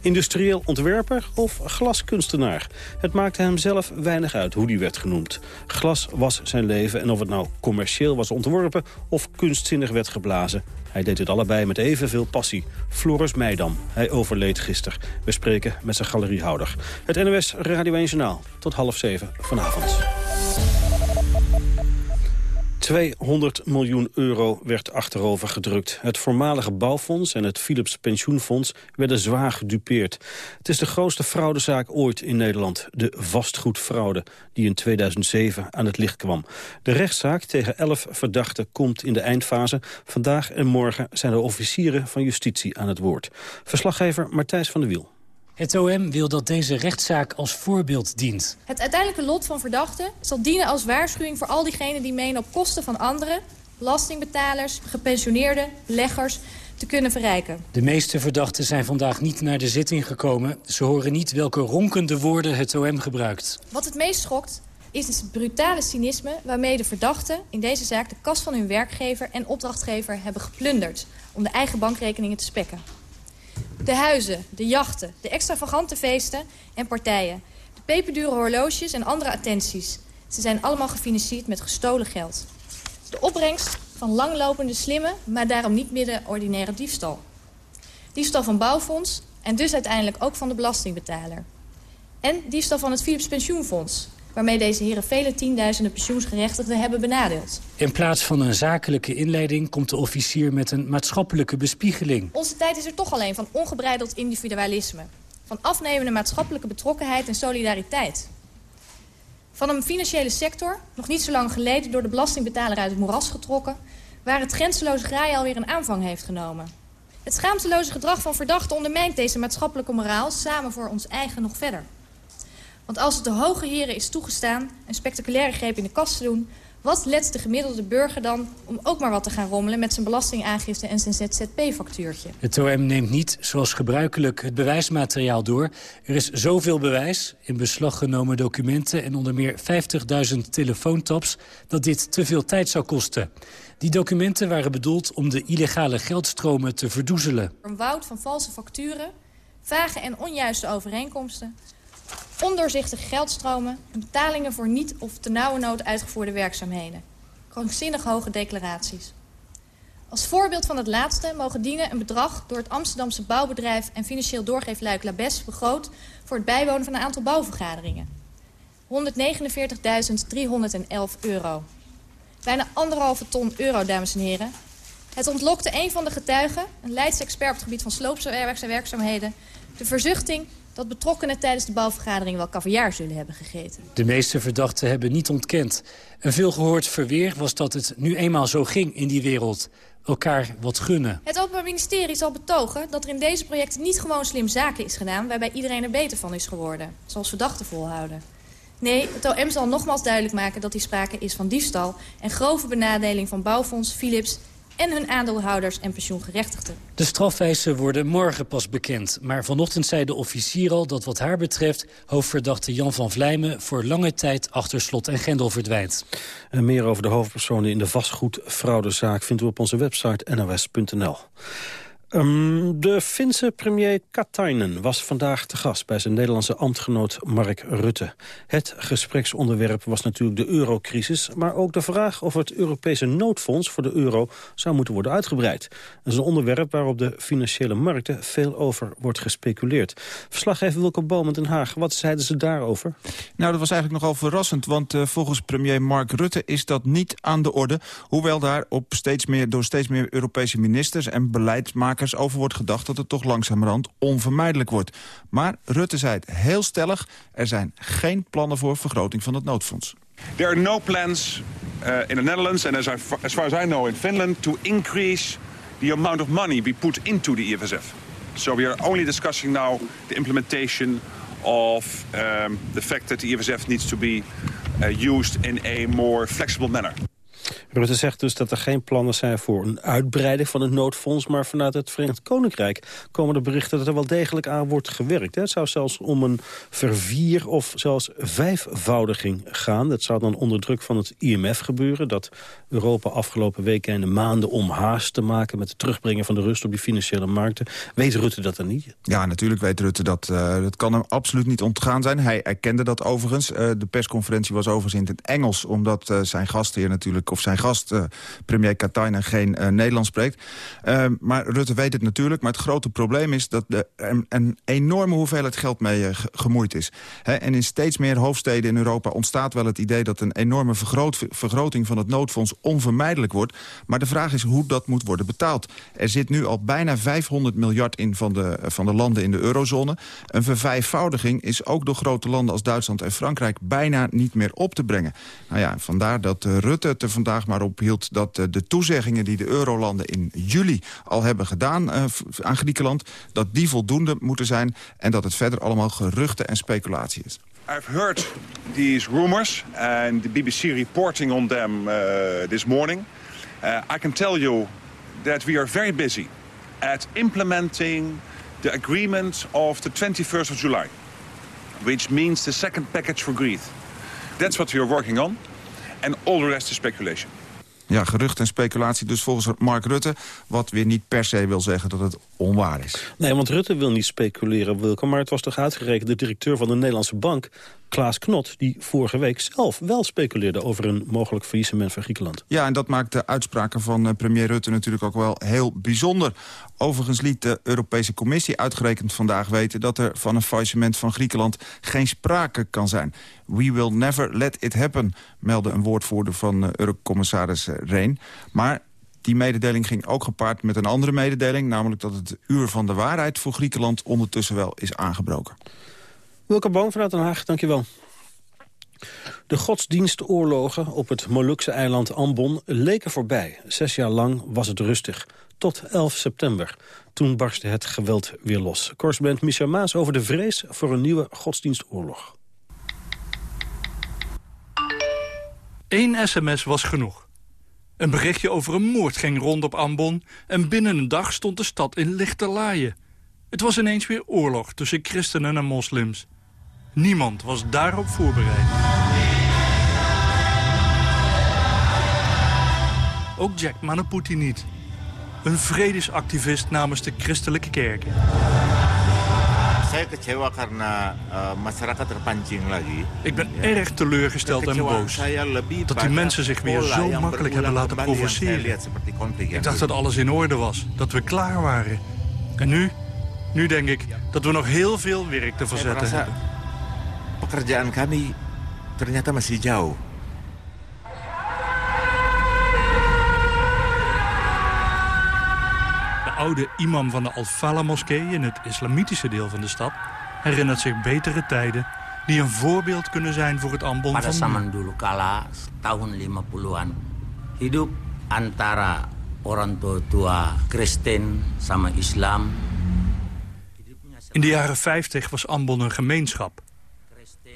Industrieel ontwerper of glaskunstenaar? Het maakte hem zelf weinig uit hoe die werd genoemd. Glas was zijn leven en of het nou commercieel was ontworpen... of kunstzinnig werd geblazen. Hij deed het allebei met evenveel passie. Floris Meidam, hij overleed gisteren. We spreken met zijn galeriehouder. Het NOS Radio 1 Journaal, tot half zeven vanavond. 200 miljoen euro werd achterover gedrukt. Het voormalige bouwfonds en het Philips pensioenfonds werden zwaar gedupeerd. Het is de grootste fraudezaak ooit in Nederland. De vastgoedfraude die in 2007 aan het licht kwam. De rechtszaak tegen 11 verdachten komt in de eindfase. Vandaag en morgen zijn de officieren van justitie aan het woord. Verslaggever Martijs van der Wiel. Het OM wil dat deze rechtszaak als voorbeeld dient. Het uiteindelijke lot van verdachten zal dienen als waarschuwing voor al diegenen die menen op kosten van anderen, belastingbetalers, gepensioneerden, beleggers, te kunnen verrijken. De meeste verdachten zijn vandaag niet naar de zitting gekomen. Ze horen niet welke ronkende woorden het OM gebruikt. Wat het meest schokt is het brutale cynisme waarmee de verdachten in deze zaak de kas van hun werkgever en opdrachtgever hebben geplunderd om de eigen bankrekeningen te spekken. De huizen, de jachten, de extravagante feesten en partijen. De peperdure horloges en andere attenties. Ze zijn allemaal gefinancierd met gestolen geld. De opbrengst van langlopende, slimme, maar daarom niet midden ordinaire diefstal. Diefstal van bouwfonds en dus uiteindelijk ook van de belastingbetaler. En diefstal van het Philips Pensioenfonds waarmee deze heren vele tienduizenden pensioensgerechtigden hebben benadeeld. In plaats van een zakelijke inleiding komt de officier met een maatschappelijke bespiegeling. Onze tijd is er toch alleen van ongebreideld individualisme. Van afnemende maatschappelijke betrokkenheid en solidariteit. Van een financiële sector, nog niet zo lang geleden door de belastingbetaler uit het moeras getrokken... waar het grenzeloze graaien alweer een aanvang heeft genomen. Het schaamteloze gedrag van verdachten ondermijnt deze maatschappelijke moraal... samen voor ons eigen nog verder. Want als het de hoge heren is toegestaan een spectaculaire greep in de kast te doen... wat let de gemiddelde burger dan om ook maar wat te gaan rommelen... met zijn belastingaangifte en zijn ZZP-factuurtje? Het OM neemt niet, zoals gebruikelijk, het bewijsmateriaal door. Er is zoveel bewijs in beslag genomen documenten... en onder meer 50.000 telefoontaps dat dit te veel tijd zou kosten. Die documenten waren bedoeld om de illegale geldstromen te verdoezelen. Een woud van valse facturen, vage en onjuiste overeenkomsten ondoorzichtige geldstromen... en betalingen voor niet of te nauwe nood uitgevoerde werkzaamheden. Krankzinnig hoge declaraties. Als voorbeeld van het laatste mogen dienen een bedrag... door het Amsterdamse bouwbedrijf en financieel doorgeefluik Labes begroot... voor het bijwonen van een aantal bouwvergaderingen. 149.311 euro. Bijna anderhalve ton euro, dames en heren. Het ontlokte een van de getuigen, een Leidse expert op het gebied van sloopwerkzaamheden... de verzuchting dat betrokkenen tijdens de bouwvergadering wel caviar zullen hebben gegeten. De meeste verdachten hebben niet ontkend. Een veelgehoord verweer was dat het nu eenmaal zo ging in die wereld. Elkaar wat gunnen. Het Openbaar Ministerie zal betogen dat er in deze projecten niet gewoon slim zaken is gedaan... waarbij iedereen er beter van is geworden, zoals verdachten volhouden. Nee, het OM zal nogmaals duidelijk maken dat die sprake is van diefstal... en grove benadeling van bouwfonds, Philips en hun aandeelhouders en pensioengerechtigden. De strafeisen worden morgen pas bekend. Maar vanochtend zei de officier al dat wat haar betreft... hoofdverdachte Jan van Vlijmen voor lange tijd achter slot en grendel verdwijnt. En meer over de hoofdpersonen in de vastgoedfraudezaak... vindt u op onze website nos.nl. Um, de Finse premier Katainen was vandaag te gast bij zijn Nederlandse ambtgenoot Mark Rutte. Het gespreksonderwerp was natuurlijk de eurocrisis, maar ook de vraag of het Europese noodfonds voor de euro zou moeten worden uitgebreid. Dat is een onderwerp waarop de financiële markten veel over wordt gespeculeerd. Verslaggever Wilco Boom in Den Haag, wat zeiden ze daarover? Nou, dat was eigenlijk nogal verrassend, want uh, volgens premier Mark Rutte is dat niet aan de orde. Hoewel daar op steeds meer, door steeds meer Europese ministers en beleidsmakers over wordt gedacht dat het toch langzamerhand onvermijdelijk wordt. Maar Rutte zei het heel stellig, er zijn geen plannen voor vergroting van het noodfonds. There are no plans uh, in the Netherlands and as, I, as far as I know in Finland to increase the amount of money we put into the EFSF. So we are only discussing now the implementation of um, the fact that the EFSF needs to be uh, used in a more flexible manner. Rutte zegt dus dat er geen plannen zijn voor een uitbreiding van het noodfonds... maar vanuit het Verenigd Koninkrijk komen de berichten dat er wel degelijk aan wordt gewerkt. Het zou zelfs om een vervier- of zelfs vijfvoudiging gaan. Dat zou dan onder druk van het IMF gebeuren... dat Europa afgelopen weken en de maanden om haast te maken... met het terugbrengen van de rust op die financiële markten. Weet Rutte dat dan niet? Ja, natuurlijk weet Rutte dat. Uh, dat kan hem absoluut niet ontgaan zijn. Hij erkende dat overigens. Uh, de persconferentie was overigens in het Engels... omdat uh, zijn gastheer natuurlijk, of zijn gast, premier Katainen, geen Nederlands spreekt. maar Rutte weet het natuurlijk. Maar het grote probleem is dat er een, enorme hoeveelheid geld mee gemoeid is. En in steeds meer hoofdsteden in Europa ontstaat wel het idee... dat een enorme vergroting van het noodfonds onvermijdelijk wordt. Maar de vraag is hoe dat moet worden betaald. Er zit nu al bijna 500 miljard in van de, van de landen in de eurozone. Een vervijfvoudiging is ook door grote landen als Duitsland en Frankrijk... bijna niet meer op te brengen. Nou ja, vandaar dat Rutte het er vandaag maar op hield... dat de toezeggingen die de eurolanden in juli al hebben gedaan uh, aan Griekenland... dat die voldoende moeten zijn en dat het verder allemaal geruchten en speculatie is. I've heard these rumors and the BBC reporting on them uh, this morning. I can tell you that we are very busy at implementing the agreement of the 21st of July, which means the second package for Greece. That's what we are working on, and all the rest is speculation. Ja, gerucht en speculatie dus volgens Mark Rutte... wat weer niet per se wil zeggen dat het onwaar is. Nee, want Rutte wil niet speculeren, Wilke... maar het was toch uitgerekend de directeur van de Nederlandse Bank... Klaas Knot, die vorige week zelf wel speculeerde... over een mogelijk faillissement van Griekenland. Ja, en dat maakt de uitspraken van eh, premier Rutte natuurlijk ook wel heel bijzonder. Overigens liet de Europese Commissie uitgerekend vandaag weten... dat er van een faillissement van Griekenland geen sprake kan zijn. We will never let it happen, meldde een woordvoerder van uh, Eurocommissaris uh, Reen. Maar die mededeling ging ook gepaard met een andere mededeling... namelijk dat het uur van de waarheid voor Griekenland ondertussen wel is aangebroken. Wilke Boom vanuit Den Haag, dankjewel. De godsdienstoorlogen op het Molukse eiland Ambon leken voorbij. Zes jaar lang was het rustig. Tot 11 september. Toen barstte het geweld weer los. Correspondent Michel Maas over de vrees voor een nieuwe godsdienstoorlog. Eén sms was genoeg. Een berichtje over een moord ging rond op Ambon... en binnen een dag stond de stad in lichte laaien. Het was ineens weer oorlog tussen christenen en moslims. Niemand was daarop voorbereid. Ook Jack Manaputi niet. Een vredesactivist namens de christelijke kerken. Ik ben erg teleurgesteld en boos. Dat die mensen zich weer zo makkelijk hebben laten provoceren. Ik dacht dat alles in orde was, dat we klaar waren. En nu? Nu denk ik dat we nog heel veel werk te verzetten hebben. Pekerjaan kami ternyata masih jauh. De oude imam van de Al-Fala-moskee in het islamitische deel van de stad... herinnert zich betere tijden die een voorbeeld kunnen zijn voor het Ambon Pada van zaman dulu kala, tahun 50-an, hidup antara orang tua Kristen sama Islam. In de jaren 50 was Ambon een gemeenschap.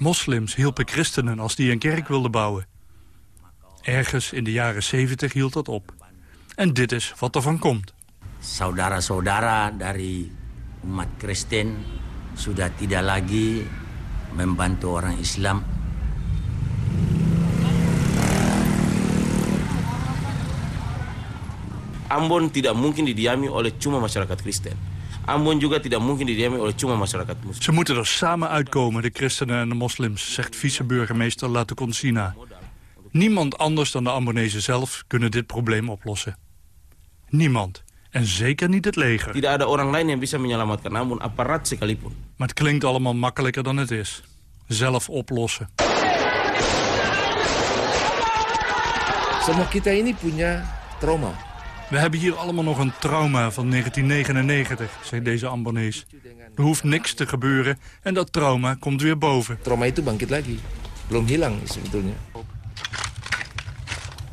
Moslims hielpen christenen als die een kerk wilden bouwen. Ergens in de jaren 70 hield dat op. En dit is wat er van komt. Saudara-saudara dari umat Kristen sudah tidak lagi membantu orang Islam. Ambon tidak mungkin didiami oleh cuma masyarakat Kristen. Ambon juga tidak mungkin didiami oleh cuma masyarakat muslim. Ze moeten er samen uitkomen, de christenen en de moslims, zegt viceburgemeester Lateconsina. Niemand anders dan de Ambonezen zelf kunnen dit probleem oplossen. Niemand. En zeker niet het leger. Tidak ada orang lain yang bisa menyelamatkan Ambon, aparat sekalipun. Maar het klinkt allemaal makkelijker dan het is. Zelf oplossen. Semua kita ini punya trauma. We hebben hier allemaal nog een trauma van 1999, zegt deze Ambonees. Er hoeft niks te gebeuren en dat trauma komt weer boven. Trauma itu bangkit lagi. belum hilang sebetulnya.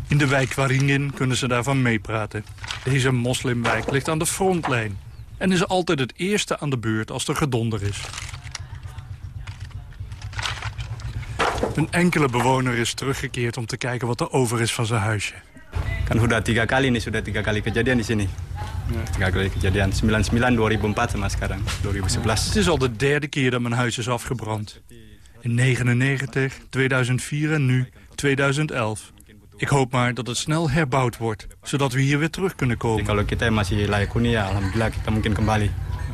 In de wijk Waringin kunnen ze daarvan meepraten. Deze moslimwijk ligt aan de frontlijn en is altijd het eerste aan de beurt als er gedonder is. Een enkele bewoner is teruggekeerd om te kijken wat er over is van zijn huisje. Kan sudah tiga kali nih, sudah tiga kali kejadian di sini. Tiga kali kejadian. 99 2004 sama sekarang 2011. Het is al de derde keer dat mijn huis is afgebrand. In 99, 2004 en nu 2011. Ik hoop maar dat het snel herbouwd wordt, zodat we hier weer terug kunnen komen. Kalau kita masih layak huni ya, alhamdulillah kita mungkin kembali.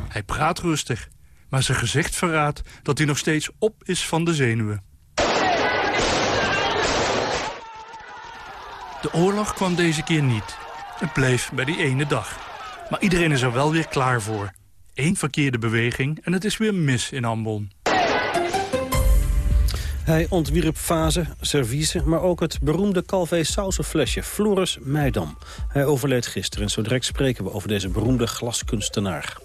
Hij praat rustig, maar zijn gezicht verraadt dat hij nog steeds op is van de zenuwen. De oorlog kwam deze keer niet. Het bleef bij die ene dag. Maar iedereen is er wel weer klaar voor. Eén verkeerde beweging en het is weer mis in Ambon. Hij ontwierp fase, service, maar ook het beroemde Calvé sausenflesje Floris Meidam. Hij overleed gisteren en zo direct spreken we over deze beroemde glaskunstenaar.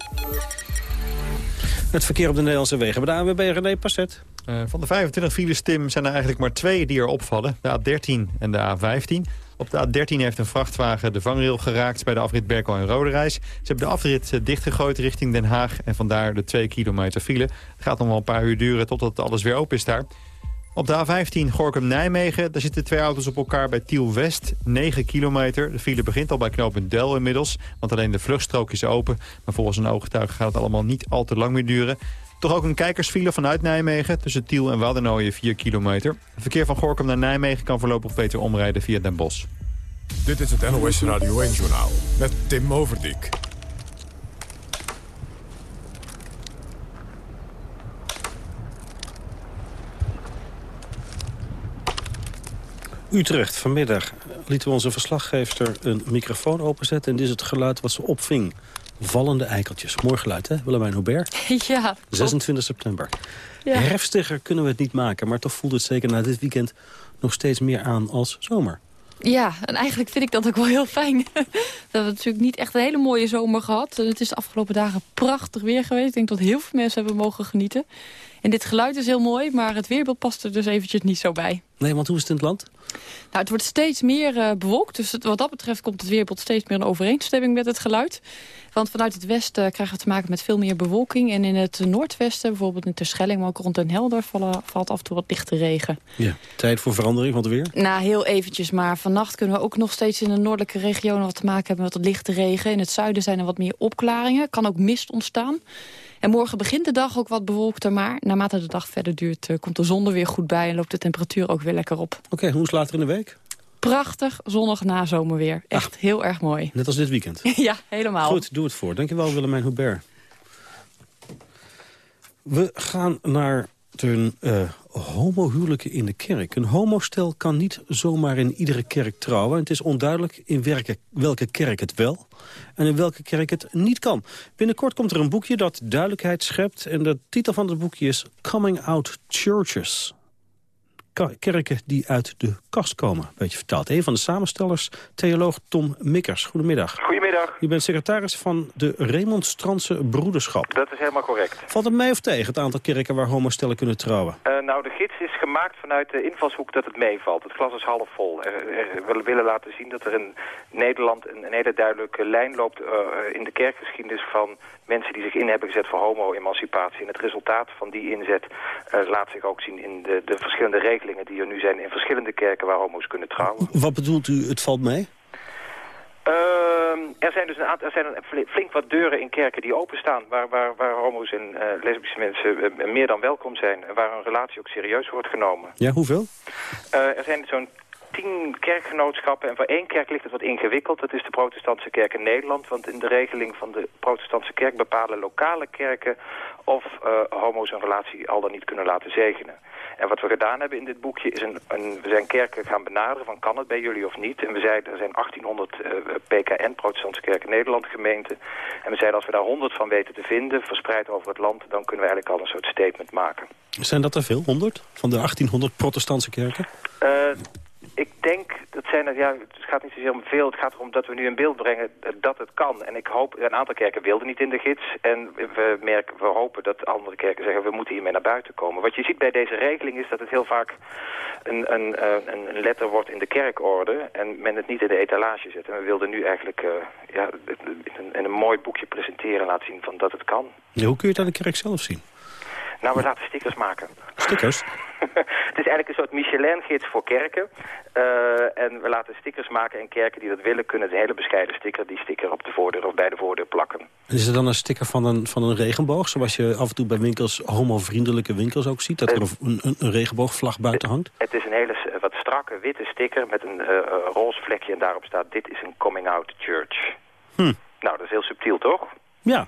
Het verkeer op de Nederlandse wegen. Bij de ANWB René Passet. Uh, van de 25 files, Tim, zijn er eigenlijk maar twee die er opvallen. De A13 en de A15. Op de A13 heeft een vrachtwagen de vangrail geraakt bij de afrit Berkel en Roderijs. Ze hebben de afrit eh, dichtgegooid richting Den Haag en vandaar de 2 kilometer file. Het gaat nog wel een paar uur duren totdat alles weer open is daar. Op de A15 Gorkum-Nijmegen, daar zitten twee auto's op elkaar bij Tiel-West. 9 kilometer. De file begint al bij knooppunt Del inmiddels, want alleen de vluchtstrook is open. Maar volgens een ooggetuige gaat het allemaal niet al te lang meer duren. Toch ook een kijkersfile vanuit Nijmegen tussen Tiel en Waddenooien 4 kilometer. Het verkeer van Gorkum naar Nijmegen kan voorlopig beter omrijden via Den Bosch. Dit is het NOS Radio 1-journaal met Tim Overdijk. Utrecht, vanmiddag lieten we onze verslaggever een microfoon openzetten... en dit is het geluid wat ze opving. Vallende eikeltjes. Mooi geluid, hè, Willemijn Hubert? Ja. 26 september. Ja. Herfstiger kunnen we het niet maken... maar toch voelt het zeker na dit weekend nog steeds meer aan als zomer. Ja, en eigenlijk vind ik dat ook wel heel fijn. we hebben natuurlijk niet echt een hele mooie zomer gehad. Het is de afgelopen dagen prachtig weer geweest. Ik denk dat heel veel mensen hebben mogen genieten. En dit geluid is heel mooi, maar het weerbeeld past er dus eventjes niet zo bij. Nee, want hoe is het in het land? Nou, het wordt steeds meer uh, bewolkt. Dus het, wat dat betreft komt het weerbeeld steeds meer in overeenstemming met het geluid. Want vanuit het westen krijgen we te maken met veel meer bewolking. En in het noordwesten, bijvoorbeeld in Terschelling, maar ook rond Den Helder... Vallen, valt af en toe wat lichte regen. Ja, tijd voor verandering van het weer? Nou, heel eventjes. Maar vannacht kunnen we ook nog steeds in de noordelijke regionen... wat te maken hebben met wat lichte regen. In het zuiden zijn er wat meer opklaringen. Kan ook mist ontstaan. En morgen begint de dag ook wat bewolkter, maar naarmate de dag verder duurt... Uh, komt de zon er weer goed bij en loopt de temperatuur ook weer lekker op. Oké, okay, hoe is het later in de week? Prachtig, zonnig nazomerweer. Echt ah, heel erg mooi. Net als dit weekend? ja, helemaal. Goed, doe het voor. Dankjewel Willemijn Hubert. We gaan naar een uh, homohuwelijken in de kerk. Een homostel kan niet zomaar in iedere kerk trouwen. Het is onduidelijk in welke, kerk het wel en in welke kerk het niet kan. Binnenkort komt er een boekje dat duidelijkheid schept... en de titel van het boekje is Coming Out Churches kerken die uit de kast komen. Beetje vertaald. Een van de samenstellers, theoloog Tom Mikkers. Goedemiddag. Goedemiddag. U bent secretaris van de Remonstrantse Broederschap. Dat is helemaal correct. Valt het mee of tegen het aantal kerken waar homostellen kunnen trouwen? Uh, nou, de gids is gemaakt vanuit de invalshoek dat het meevalt. Het glas is half vol. we willen laten zien dat er in Nederland een, een hele duidelijke lijn loopt... Uh, in de kerkgeschiedenis van mensen die zich in hebben gezet voor homo-emancipatie. En het resultaat van die inzet uh, laat zich ook zien in de, de verschillende regelingen die er nu zijn in verschillende kerken waar homo's kunnen trouwen. Wat bedoelt u, het valt mee? Uh, er zijn dus een aantal, er zijn een flink wat deuren in kerken die openstaan... waar, waar, waar homo's en uh, lesbische mensen uh, meer dan welkom zijn... en waar een relatie ook serieus wordt genomen. Ja, hoeveel? er zijn zo'n tien kerkgenootschappen. En voor één kerk ligt het wat ingewikkeld. Dat is de protestantse kerk in Nederland. Want in de regeling van de protestantse kerk bepalen lokale kerken... of uh, homo's een relatie al dan niet kunnen laten zegenen. En wat we gedaan hebben in dit boekje is een, een, we zijn kerken gaan benaderen van kan het bij jullie of niet. En we zeiden er zijn 1800 uh, PKN, protestantse kerken Nederland gemeenten. En we zeiden als we daar 100 van weten te vinden, verspreid over het land, dan kunnen we eigenlijk al een soort statement maken. Zijn dat er veel, 100 van de 1800 protestantse kerken? Uh, ik denk, dat zijn het, ja, het gaat niet zozeer om veel. Het gaat erom dat we nu in beeld brengen dat het kan. En ik hoop, een aantal kerken wilden niet in de gids. En we, merken, we hopen dat andere kerken zeggen, we moeten hiermee naar buiten komen. Wat je ziet bij deze regeling is dat het heel vaak een, een, eh, een, letter wordt in de kerkorde. En men het niet in de etalage zet. En we wilden nu eigenlijk uh, ja, in, een, een mooi boekje presenteren, laten zien van dat het kan. Ja, hoe kun je het aan de kerk zelf zien? Nou, we laten stickers maken. Stickers? het is eigenlijk een soort Michelin-gids voor kerken. Uh, en we laten stickers maken en kerken die dat willen... kunnen de hele bescheiden sticker, die sticker op de voordeur of bij de voordeur plakken. Is er dan een sticker van een, van een regenboog? Zoals je af en toe bij winkels, homo-vriendelijke winkels ook ziet? Dat er een, een, een regenboogvlag buiten hangt? Het is een hele wat strakke witte sticker met een uh, roze vlekje... en daarop staat, dit is een coming-out church. Hm. Nou, dat is heel subtiel, toch? Ja.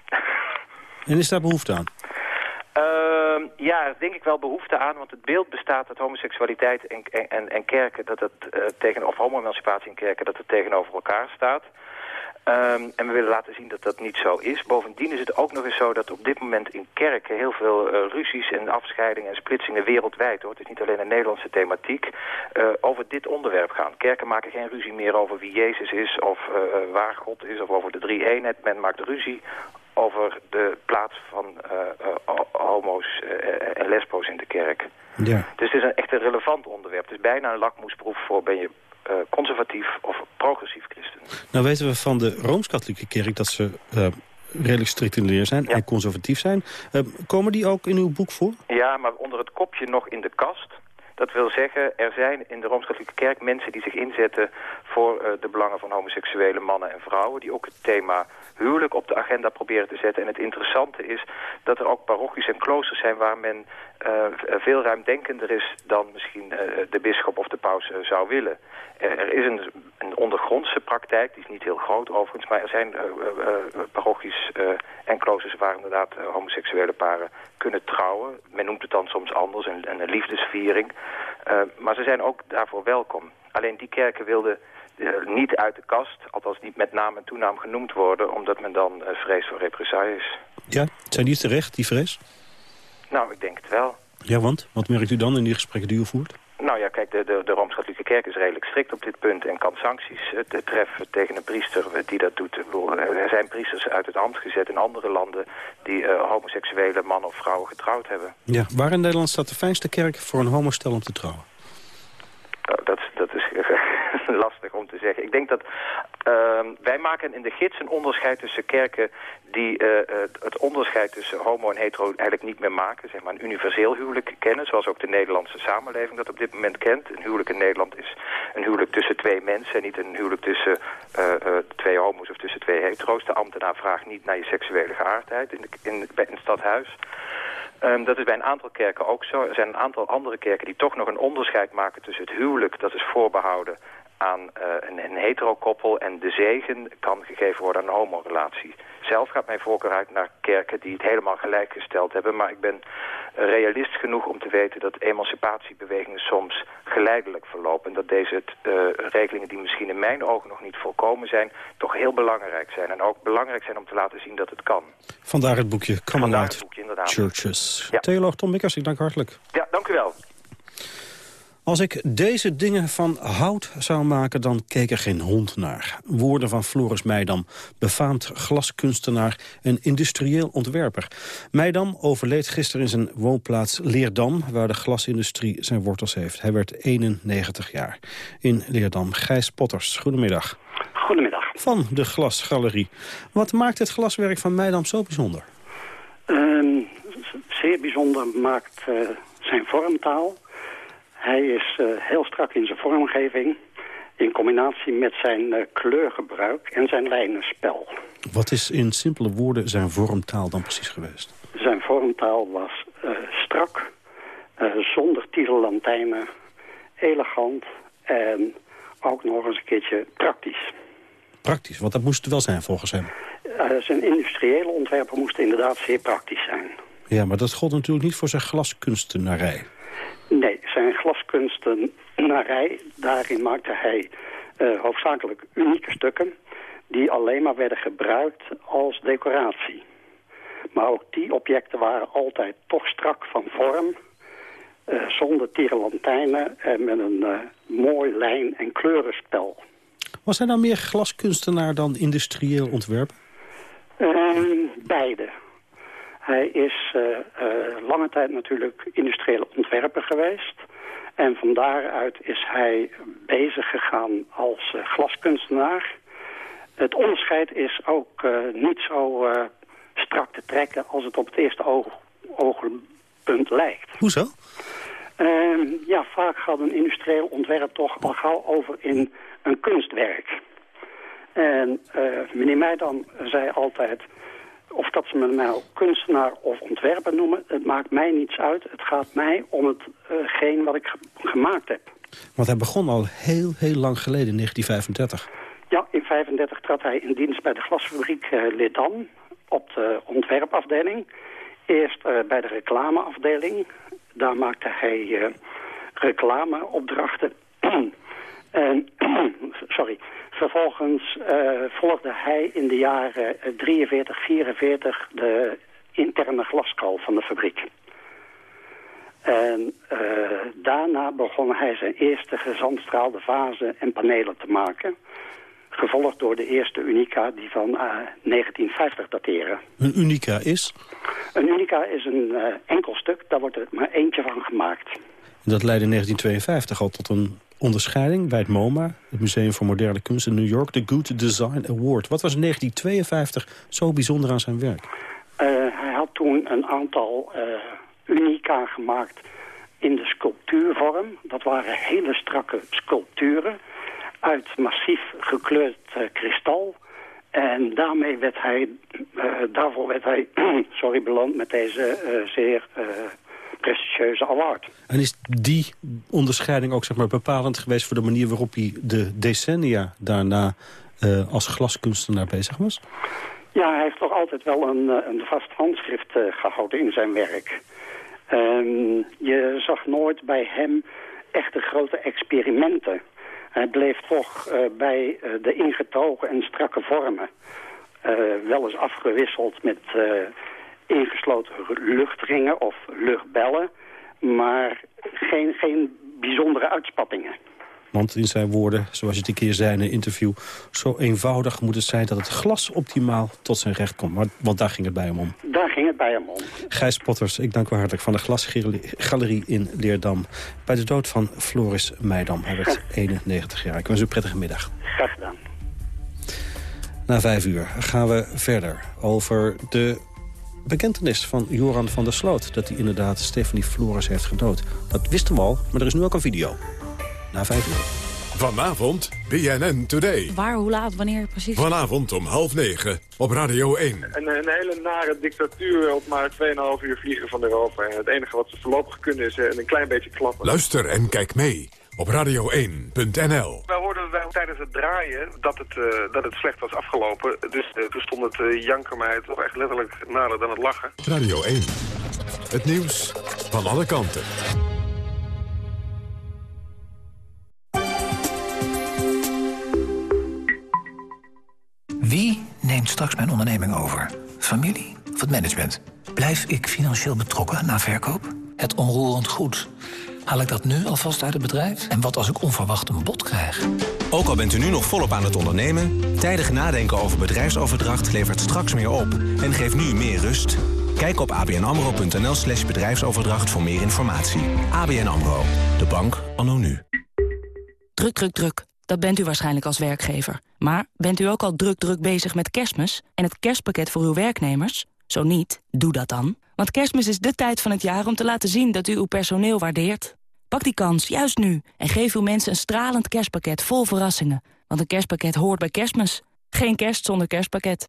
en is daar behoefte aan? Uh, ja, denk ik wel behoefte aan, want het beeld bestaat dat homoseksualiteit en, en, en kerken, dat het uh, tegen, of homo-emancipatie in kerken, dat het tegenover elkaar staat. Um, en we willen laten zien dat dat niet zo is. Bovendien is het ook nog eens zo dat op dit moment in kerken heel veel uh, ruzies en afscheidingen en splitsingen wereldwijd, hoor. het is niet alleen een Nederlandse thematiek, uh, over dit onderwerp gaan. Kerken maken geen ruzie meer over wie Jezus is of waar God is of over de drie eenheid. Men maakt ruzie over de plaats van uh, homo's uh, en lesbo's in de kerk. Ja. Dus het is een echt een relevant onderwerp. Het is bijna een lakmoesproef voor ben je conservatief of progressief christen. Nou weten we van de Rooms-Katholieke Kerk dat ze redelijk strikt in de leer zijn en conservatief zijn. komen die ook in uw boek voor? Ja, maar onder het kopje nog in de kast. Dat wil zeggen, er zijn in de Rooms-Katholieke Kerk mensen die zich inzetten voor uh, de belangen van homoseksuele mannen en vrouwen. Die ook het thema huwelijk op de agenda proberen te zetten. En het interessante is dat er ook parochies en kloosters zijn waar men uh, veel ruimdenkender is dan misschien uh, de bisschop of de paus zou willen. er is een, een, ondergrondse praktijk, die is niet heel groot overigens, maar er zijn parochies en kloosters waar inderdaad homoseksuele paren kunnen trouwen. Men noemt het dan soms anders, een, een liefdesviering. maar ze zijn ook daarvoor welkom. Alleen die kerken wilden niet uit de kast, althans niet met naam en toenaam genoemd worden, omdat men dan uh, vrees voor represailles. Ja, zijn die terecht, die vrees? Nou, ik denk het wel. Ja, want? Wat merkt u dan in die gesprekken die u voert? Nou ja, kijk, de, de, de Rooms-Katholieke Kerk is redelijk strikt op dit punt en kan sancties uh, treffen tegen een priester die dat doet. Er zijn priesters uit het ambt gezet in andere landen die homoseksuele mannen of vrouwen getrouwd hebben. Ja, waar in Nederland staat de fijnste kerk voor een homostel om te trouwen? Oh, dat, dat is lastig om te zeggen. Ik denk dat uh, wij maken in de gids een onderscheid tussen kerken die uh, het onderscheid tussen homo en hetero eigenlijk niet meer maken. Zeg maar een universeel huwelijk kennen, zoals ook de Nederlandse samenleving dat op dit moment kent. Een huwelijk in Nederland is een huwelijk tussen twee mensen en niet een huwelijk tussen uh, twee homo's of tussen twee hetero's. De ambtenaar vraagt niet naar je seksuele geaardheid in, in, het stadhuis. Um, dat is bij een aantal kerken ook zo. Er zijn een aantal andere kerken die toch nog een onderscheid maken tussen het huwelijk, dat is voorbehouden aan uh, een, een hetero-koppel en de zegen kan gegeven worden aan een homorelatie. Zelf gaat mijn voorkeur uit naar kerken die het helemaal gelijkgesteld hebben, maar ik ben realist genoeg om te weten dat emancipatiebewegingen soms geleidelijk verlopen. En dat deze uh, regelingen die misschien in mijn ogen nog niet volkomen zijn, toch heel belangrijk zijn. En ook belangrijk zijn om te laten zien dat het kan. Vandaar het boekje Coming Out Churches. Ja. Theoloog Tom Mikkers, ik dank hartelijk. Ja, dank u wel. Als ik deze dingen van hout zou maken, dan keek er geen hond naar. Woorden van Floris Meidam, befaamd glaskunstenaar en industrieel ontwerper. Meidam overleed gisteren in zijn woonplaats Leerdam... waar de glasindustrie zijn wortels heeft. Hij werd 91 jaar. In Leerdam, Gijs Potters. Goedemiddag. Goedemiddag. Van de Glasgalerie. Wat maakt het glaswerk van Meidam zo bijzonder? Um, zeer bijzonder maakt uh, zijn vormtaal... Hij is uh, heel strak in zijn vormgeving... in combinatie met zijn uh, kleurgebruik en zijn lijnenspel. Wat is in simpele woorden zijn vormtaal dan precies geweest? Zijn vormtaal was uh, strak, zonder titellantijnen, elegant... en ook nog eens een keertje praktisch. Praktisch, want dat moest wel zijn volgens hem. zijn industriële ontwerpen moesten inderdaad zeer praktisch zijn. Ja, maar dat gold natuurlijk niet voor zijn glaskunstenarij. Nee, zijn glaskunstenarij, daarin maakte hij uh, hoofdzakelijk unieke stukken... die alleen maar werden gebruikt als decoratie. Maar ook die objecten waren altijd toch strak van vorm... Uh, zonder tierenlantijnen en met een uh, mooi lijn- en kleurenspel. Was hij nou meer glaskunstenaar dan industrieel ontwerper? Uh, beide. Hij is lange tijd natuurlijk industrieel ontwerper geweest. En van daaruit is hij bezig gegaan als glaskunstenaar. Het onderscheid is ook niet zo strak te trekken als het op het eerste oog, oogpunt lijkt. Hoezo? Uh, ja, vaak gaat een industrieel ontwerp toch al gauw over in een kunstwerk. En meneer Meidam zei altijd, of dat ze me nou kunstenaar of ontwerper noemen, het maakt mij niets uit. Het gaat mij om hetgeen uh wat ik gemaakt heb. Want hij begon al heel, heel lang geleden, in 1935. Ja, in 1935 trad hij in dienst bij de glasfabriek uh, Ledan op de ontwerpafdeling. Eerst uh, bij de reclameafdeling. Daar maakte hij reclameopdrachten. en, sorry. Vervolgens uh, volgde hij in de jaren 43, 44 de interne glaskal van de fabriek. En daarna begon hij zijn eerste gezandstraalde vazen en panelen te maken gevolgd door de eerste Unica die van uh, 1950 dateren. Een Unica is? Een Unica is een uh, enkel stuk, daar wordt er maar eentje van gemaakt. Dat leidde in 1952 al tot een onderscheiding bij het MoMA... het Museum voor Moderne Kunst in New York, de Good Design Award. Wat was in 1952 zo bijzonder aan zijn werk? Uh, hij had toen een aantal Unica gemaakt in de sculptuurvorm. Dat waren hele strakke sculpturen uit massief gekleurd uh, kristal. En daarmee werd hij, uh, daarvoor werd hij sorry, beland met deze uh, zeer prestigieuze award. En is die onderscheiding ook zeg maar, bepalend geweest voor de manier waarop hij de decennia daarna als glaskunstenaar bezig was? Ja, hij heeft toch altijd wel een, een vast handschrift gehouden in zijn werk. Um, je zag nooit bij hem echte grote experimenten. Hij bleef toch uh, bij uh, de ingetogen en strakke vormen. Uh, wel eens afgewisseld met ingesloten luchtringen of luchtbellen. Maar geen, geen bijzondere uitspattingen. Want in zijn woorden, zoals je het een keer zei in een interview... zo eenvoudig moet het zijn dat het glas optimaal tot zijn recht komt. Maar, want daar ging het bij hem om. Daar ging het bij hem om. Gijs Potters, ik dank u hartelijk van de Glasgalerie in Leerdam. Bij de dood van Floris Meidam. Hij werd 91 jaar. Ik wens u een prettige middag. Graag gedaan. Na vijf uur gaan we verder over de bekentenis van Joran van der Sloot... dat hij inderdaad Stephanie Floris heeft gedood. Dat wisten we al, maar er is nu ook een video na vijf uur. Vanavond BNN Today. Waar, hoe laat, wanneer precies? Vanavond om half negen op Radio 1. Een, een hele nare dictatuur op maar 2,5 uur vliegen van Europa. En het enige wat ze voorlopig kunnen is een klein beetje klappen. Luister en kijk mee op radio1.nl. Wij hoorden tijdens het draaien dat het, uh, dat het slecht was afgelopen. Dus uh, toen stond het uh, janken mij toch echt letterlijk nader dan het lachen. Radio 1. Het nieuws van alle kanten. Wie neemt straks mijn onderneming over? Familie of het management? Blijf ik financieel betrokken na verkoop? Het onroerend goed. Haal ik dat nu alvast uit het bedrijf? En wat als ik onverwacht een bod krijg? Ook al bent u nu nog volop aan het ondernemen... tijdig nadenken over bedrijfsoverdracht levert straks meer op... en geeft nu meer rust. Kijk op abnamro.nl slash bedrijfsoverdracht voor meer informatie. ABN AMRO, de bank anno nu. Druk, druk, druk. Dat bent u waarschijnlijk als werkgever. Maar bent u ook al druk druk bezig met kerstmis... en het kerstpakket voor uw werknemers? Zo niet, doe dat dan. Want kerstmis is de tijd van het jaar om te laten zien dat u uw personeel waardeert. Pak die kans, juist nu, en geef uw mensen een stralend kerstpakket vol verrassingen. Want een kerstpakket hoort bij kerstmis. Geen kerst zonder kerstpakket.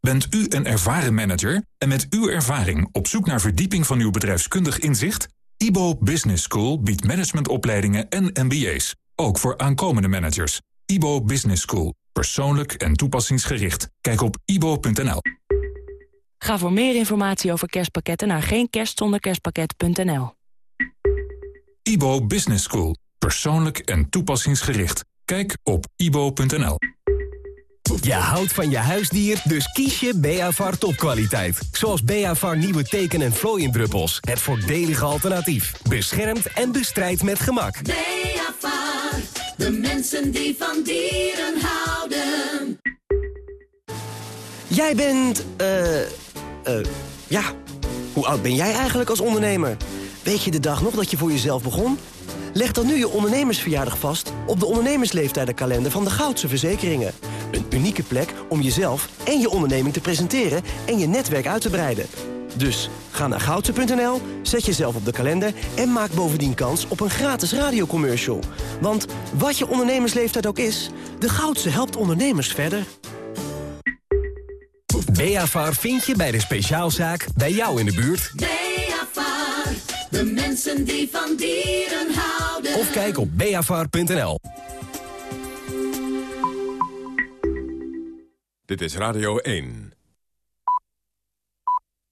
Bent u een ervaren manager en met uw ervaring op zoek naar verdieping van uw bedrijfskundig inzicht? IBO Business School biedt managementopleidingen en MBA's. Ook voor aankomende managers. IBO Business School. Persoonlijk en toepassingsgericht. Kijk op ibo.nl. Ga voor meer informatie over kerstpakketten naar geenkerstzonderkerstpakket.nl. IBO Business School. Persoonlijk en toepassingsgericht. Kijk op ibo.nl. Je houdt van je huisdier, dus kies je Beavar topkwaliteit. Zoals Beavar nieuwe teken- en vlooiendruppels. Het voordelige alternatief. Beschermt en bestrijdt met gemak. Beavar, de mensen die van dieren houden. Jij bent, eh, eh, ja, hoe oud ben jij eigenlijk als ondernemer? Weet je de dag nog dat je voor jezelf begon? Leg dan nu je ondernemersverjaardag vast op de ondernemersleeftijdenkalender van de Goudse Verzekeringen. Een unieke plek om jezelf en je onderneming te presenteren en je netwerk uit te breiden. Dus ga naar goudse.nl, zet jezelf op de kalender en maak bovendien kans op een gratis radiocommercial. Want wat je ondernemersleeftijd ook is, de Goudse helpt ondernemers verder. Beavar vind je bij de speciaalzaak bij jou in de buurt. Beavar, de mensen die van dieren houden. Of kijk op beavar.nl. Dit is Radio 1.